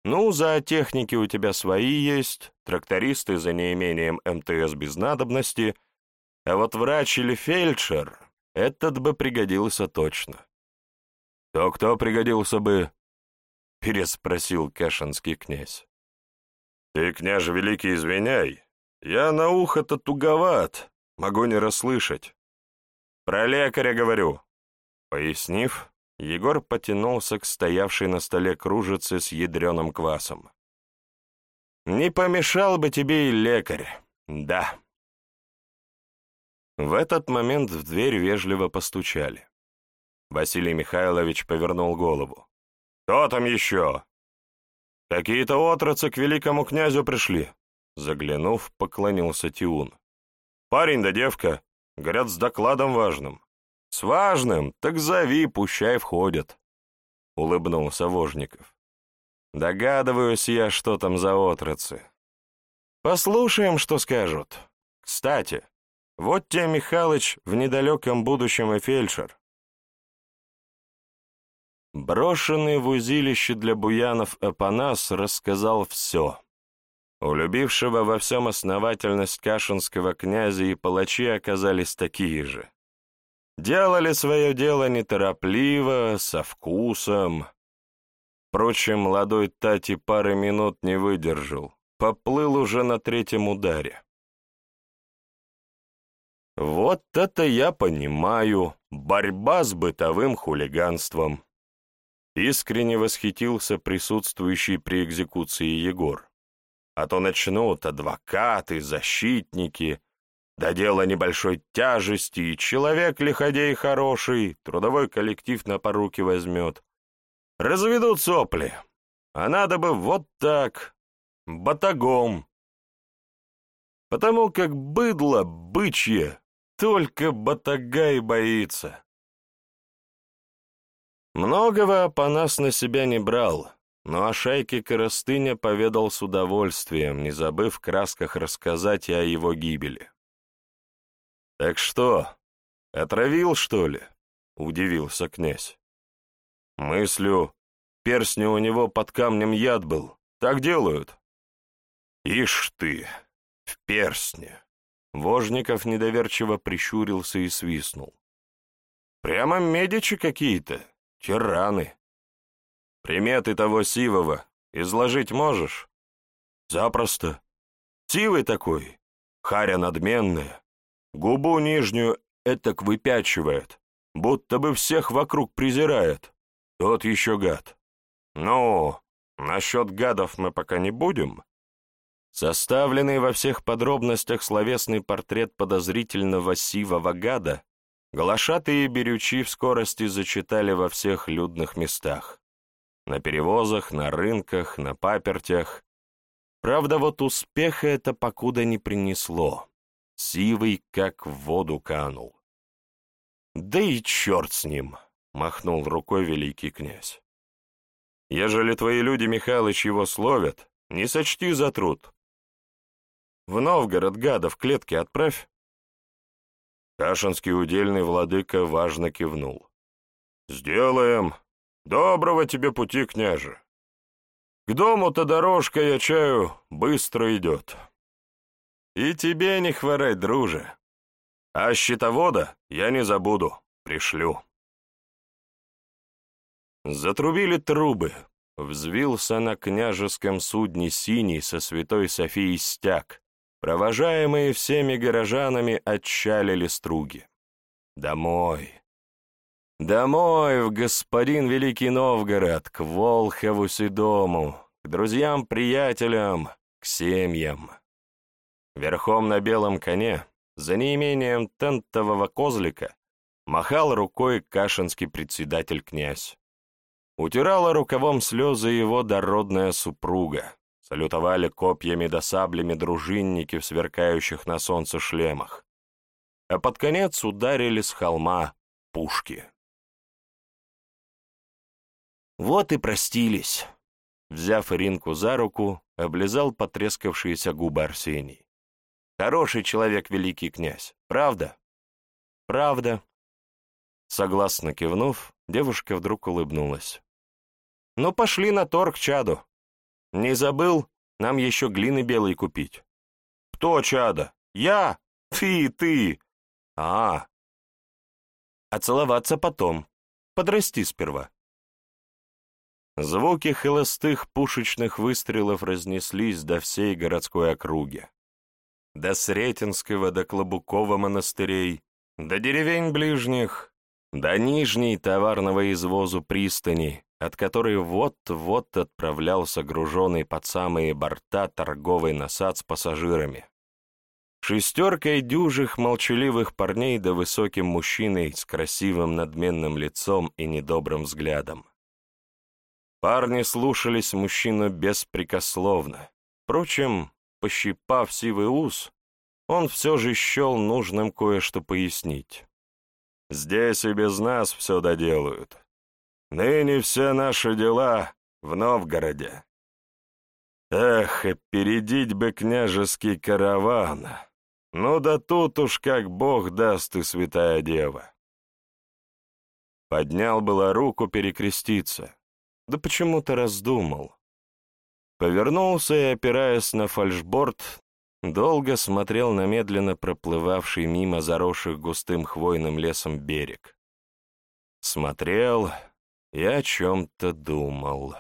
Ну, за техники у тебя свои есть, трактористы за неимением МТС без надобности, а вот врач или фельдшер, этот бы пригодился точно. То кто пригодился бы? Переспросил Кашинский князь. Ты, княже великий, извиняй, я на ухо-то туговат, могу не расслышать. Про лекаря говорю. Пояснив, Егор потянулся к стоявшей на столе кружице с ядреным квасом. «Не помешал бы тебе и лекарь, да». В этот момент в дверь вежливо постучали. Василий Михайлович повернул голову. «Кто там еще?» «Какие-то отрацы к великому князю пришли», — заглянув, поклонился Тиун. «Парень да девка, говорят, с докладом важным». «С важным? Так зови, пущай входят», — улыбнулся Вожников. «Догадываюсь я, что там за отрацы. Послушаем, что скажут. Кстати, вот тебе, Михалыч, в недалеком будущем и фельдшер». Брошенный в узилище для буянов Апанас рассказал все. У любившего во всем основательность кашинского князя и палачи оказались такие же. Делали свое дело неторопливо, со вкусом. Впрочем, молодой Тати пары минут не выдержал, поплыл уже на третьем ударе. Вот это я понимаю, борьба с бытовым хулиганством. Искренне восхитился присутствующий при экзекуции Егор. А то начнут адвокаты, защитники, да дело небольшой тяжести, и человек лиходей хороший, трудовой коллектив на поруки возьмет. Разведут сопли, а надо бы вот так, батагом. Потому как быдло бычье, только батага и боится. Многого по нас на себя не брал, но о шайке Коростыня поведал с удовольствием, не забыв в красках рассказать и о его гибели. «Так что, отравил, что ли?» — удивился князь. «Мыслю, перстню у него под камнем яд был. Так делают». «Ишь ты, в перстне!» Вожников недоверчиво прищурился и свистнул. «Прямо медичи какие-то, тираны. Приметы того сивого изложить можешь?» «Запросто. Сивый такой, харя надменная, Губу нижнюю этак выпячивает, будто бы всех вокруг презирает. Тот еще гад. Ну, насчет гадов мы пока не будем. Составленный во всех подробностях словесный портрет подозрительного сивого гада глашатые берючи в скорости зачитали во всех людных местах. На перевозах, на рынках, на папертях. Правда, вот успеха это покуда не принесло. Сивый как в воду канул. «Да и черт с ним!» — махнул рукой великий князь. «Ежели твои люди, Михалыч, его словят, не сочти за труд. В Новгород гада в клетке отправь». Кашинский удельный владыка важно кивнул. «Сделаем. Доброго тебе пути, княже. К дому-то дорожка, я чаю, быстро идет». «И тебе не хворай, друже. А щитовода я не забуду, пришлю». Затрубили трубы. Взвился на княжеском судне синий со святой Софией стяг. Провожаемые всеми горожанами отчалили струги. Домой. Домой, в господин Великий Новгород, к Волхову Седому, к друзьям-приятелям, к семьям. Верхом на белом коне, за неимением тентового козлика, махал рукой кашинский председатель-князь. Утирала рукавом слезы его дородная супруга, салютовали копьями да саблями дружинники в сверкающих на солнце шлемах, а под конец ударили с холма пушки. Вот и простились. Взяв Иринку за руку, облизал потрескавшиеся губы Арсений. Хороший человек, великий князь, правда? Правда. Согласно кивнув, девушка вдруг улыбнулась. Ну, пошли на торг, чаду. Не забыл, нам еще глины белой купить. Кто, чада? Я? Ты, ты. А. А целоваться потом. Подрасти сперва. Звуки холостых пушечных выстрелов разнеслись до всей городской округи. До Сретенского, до Клобукова монастырей, до деревень ближних, до нижней товарного извозу пристани, от которой вот-вот отправлялся груженный под самые борта торговый насад с пассажирами. Шестеркой дюжих молчаливых парней да высоким мужчиной с красивым надменным лицом и недобрым взглядом. Парни слушались мужчину беспрекословно. Впрочем, пощипав сивый ус, он все же счел нужным кое-что пояснить. «Здесь и без нас все доделают. Ныне все наши дела в Новгороде. Эх, опередить бы княжеский караван. Ну да тут уж как бог даст и святая дева». Поднял было руку перекреститься, да почему-то раздумал. Повернулся и, опираясь на фальшборд, долго смотрел на медленно проплывавший мимо заросших густым хвойным лесом берег. Смотрел и о чем-то думал.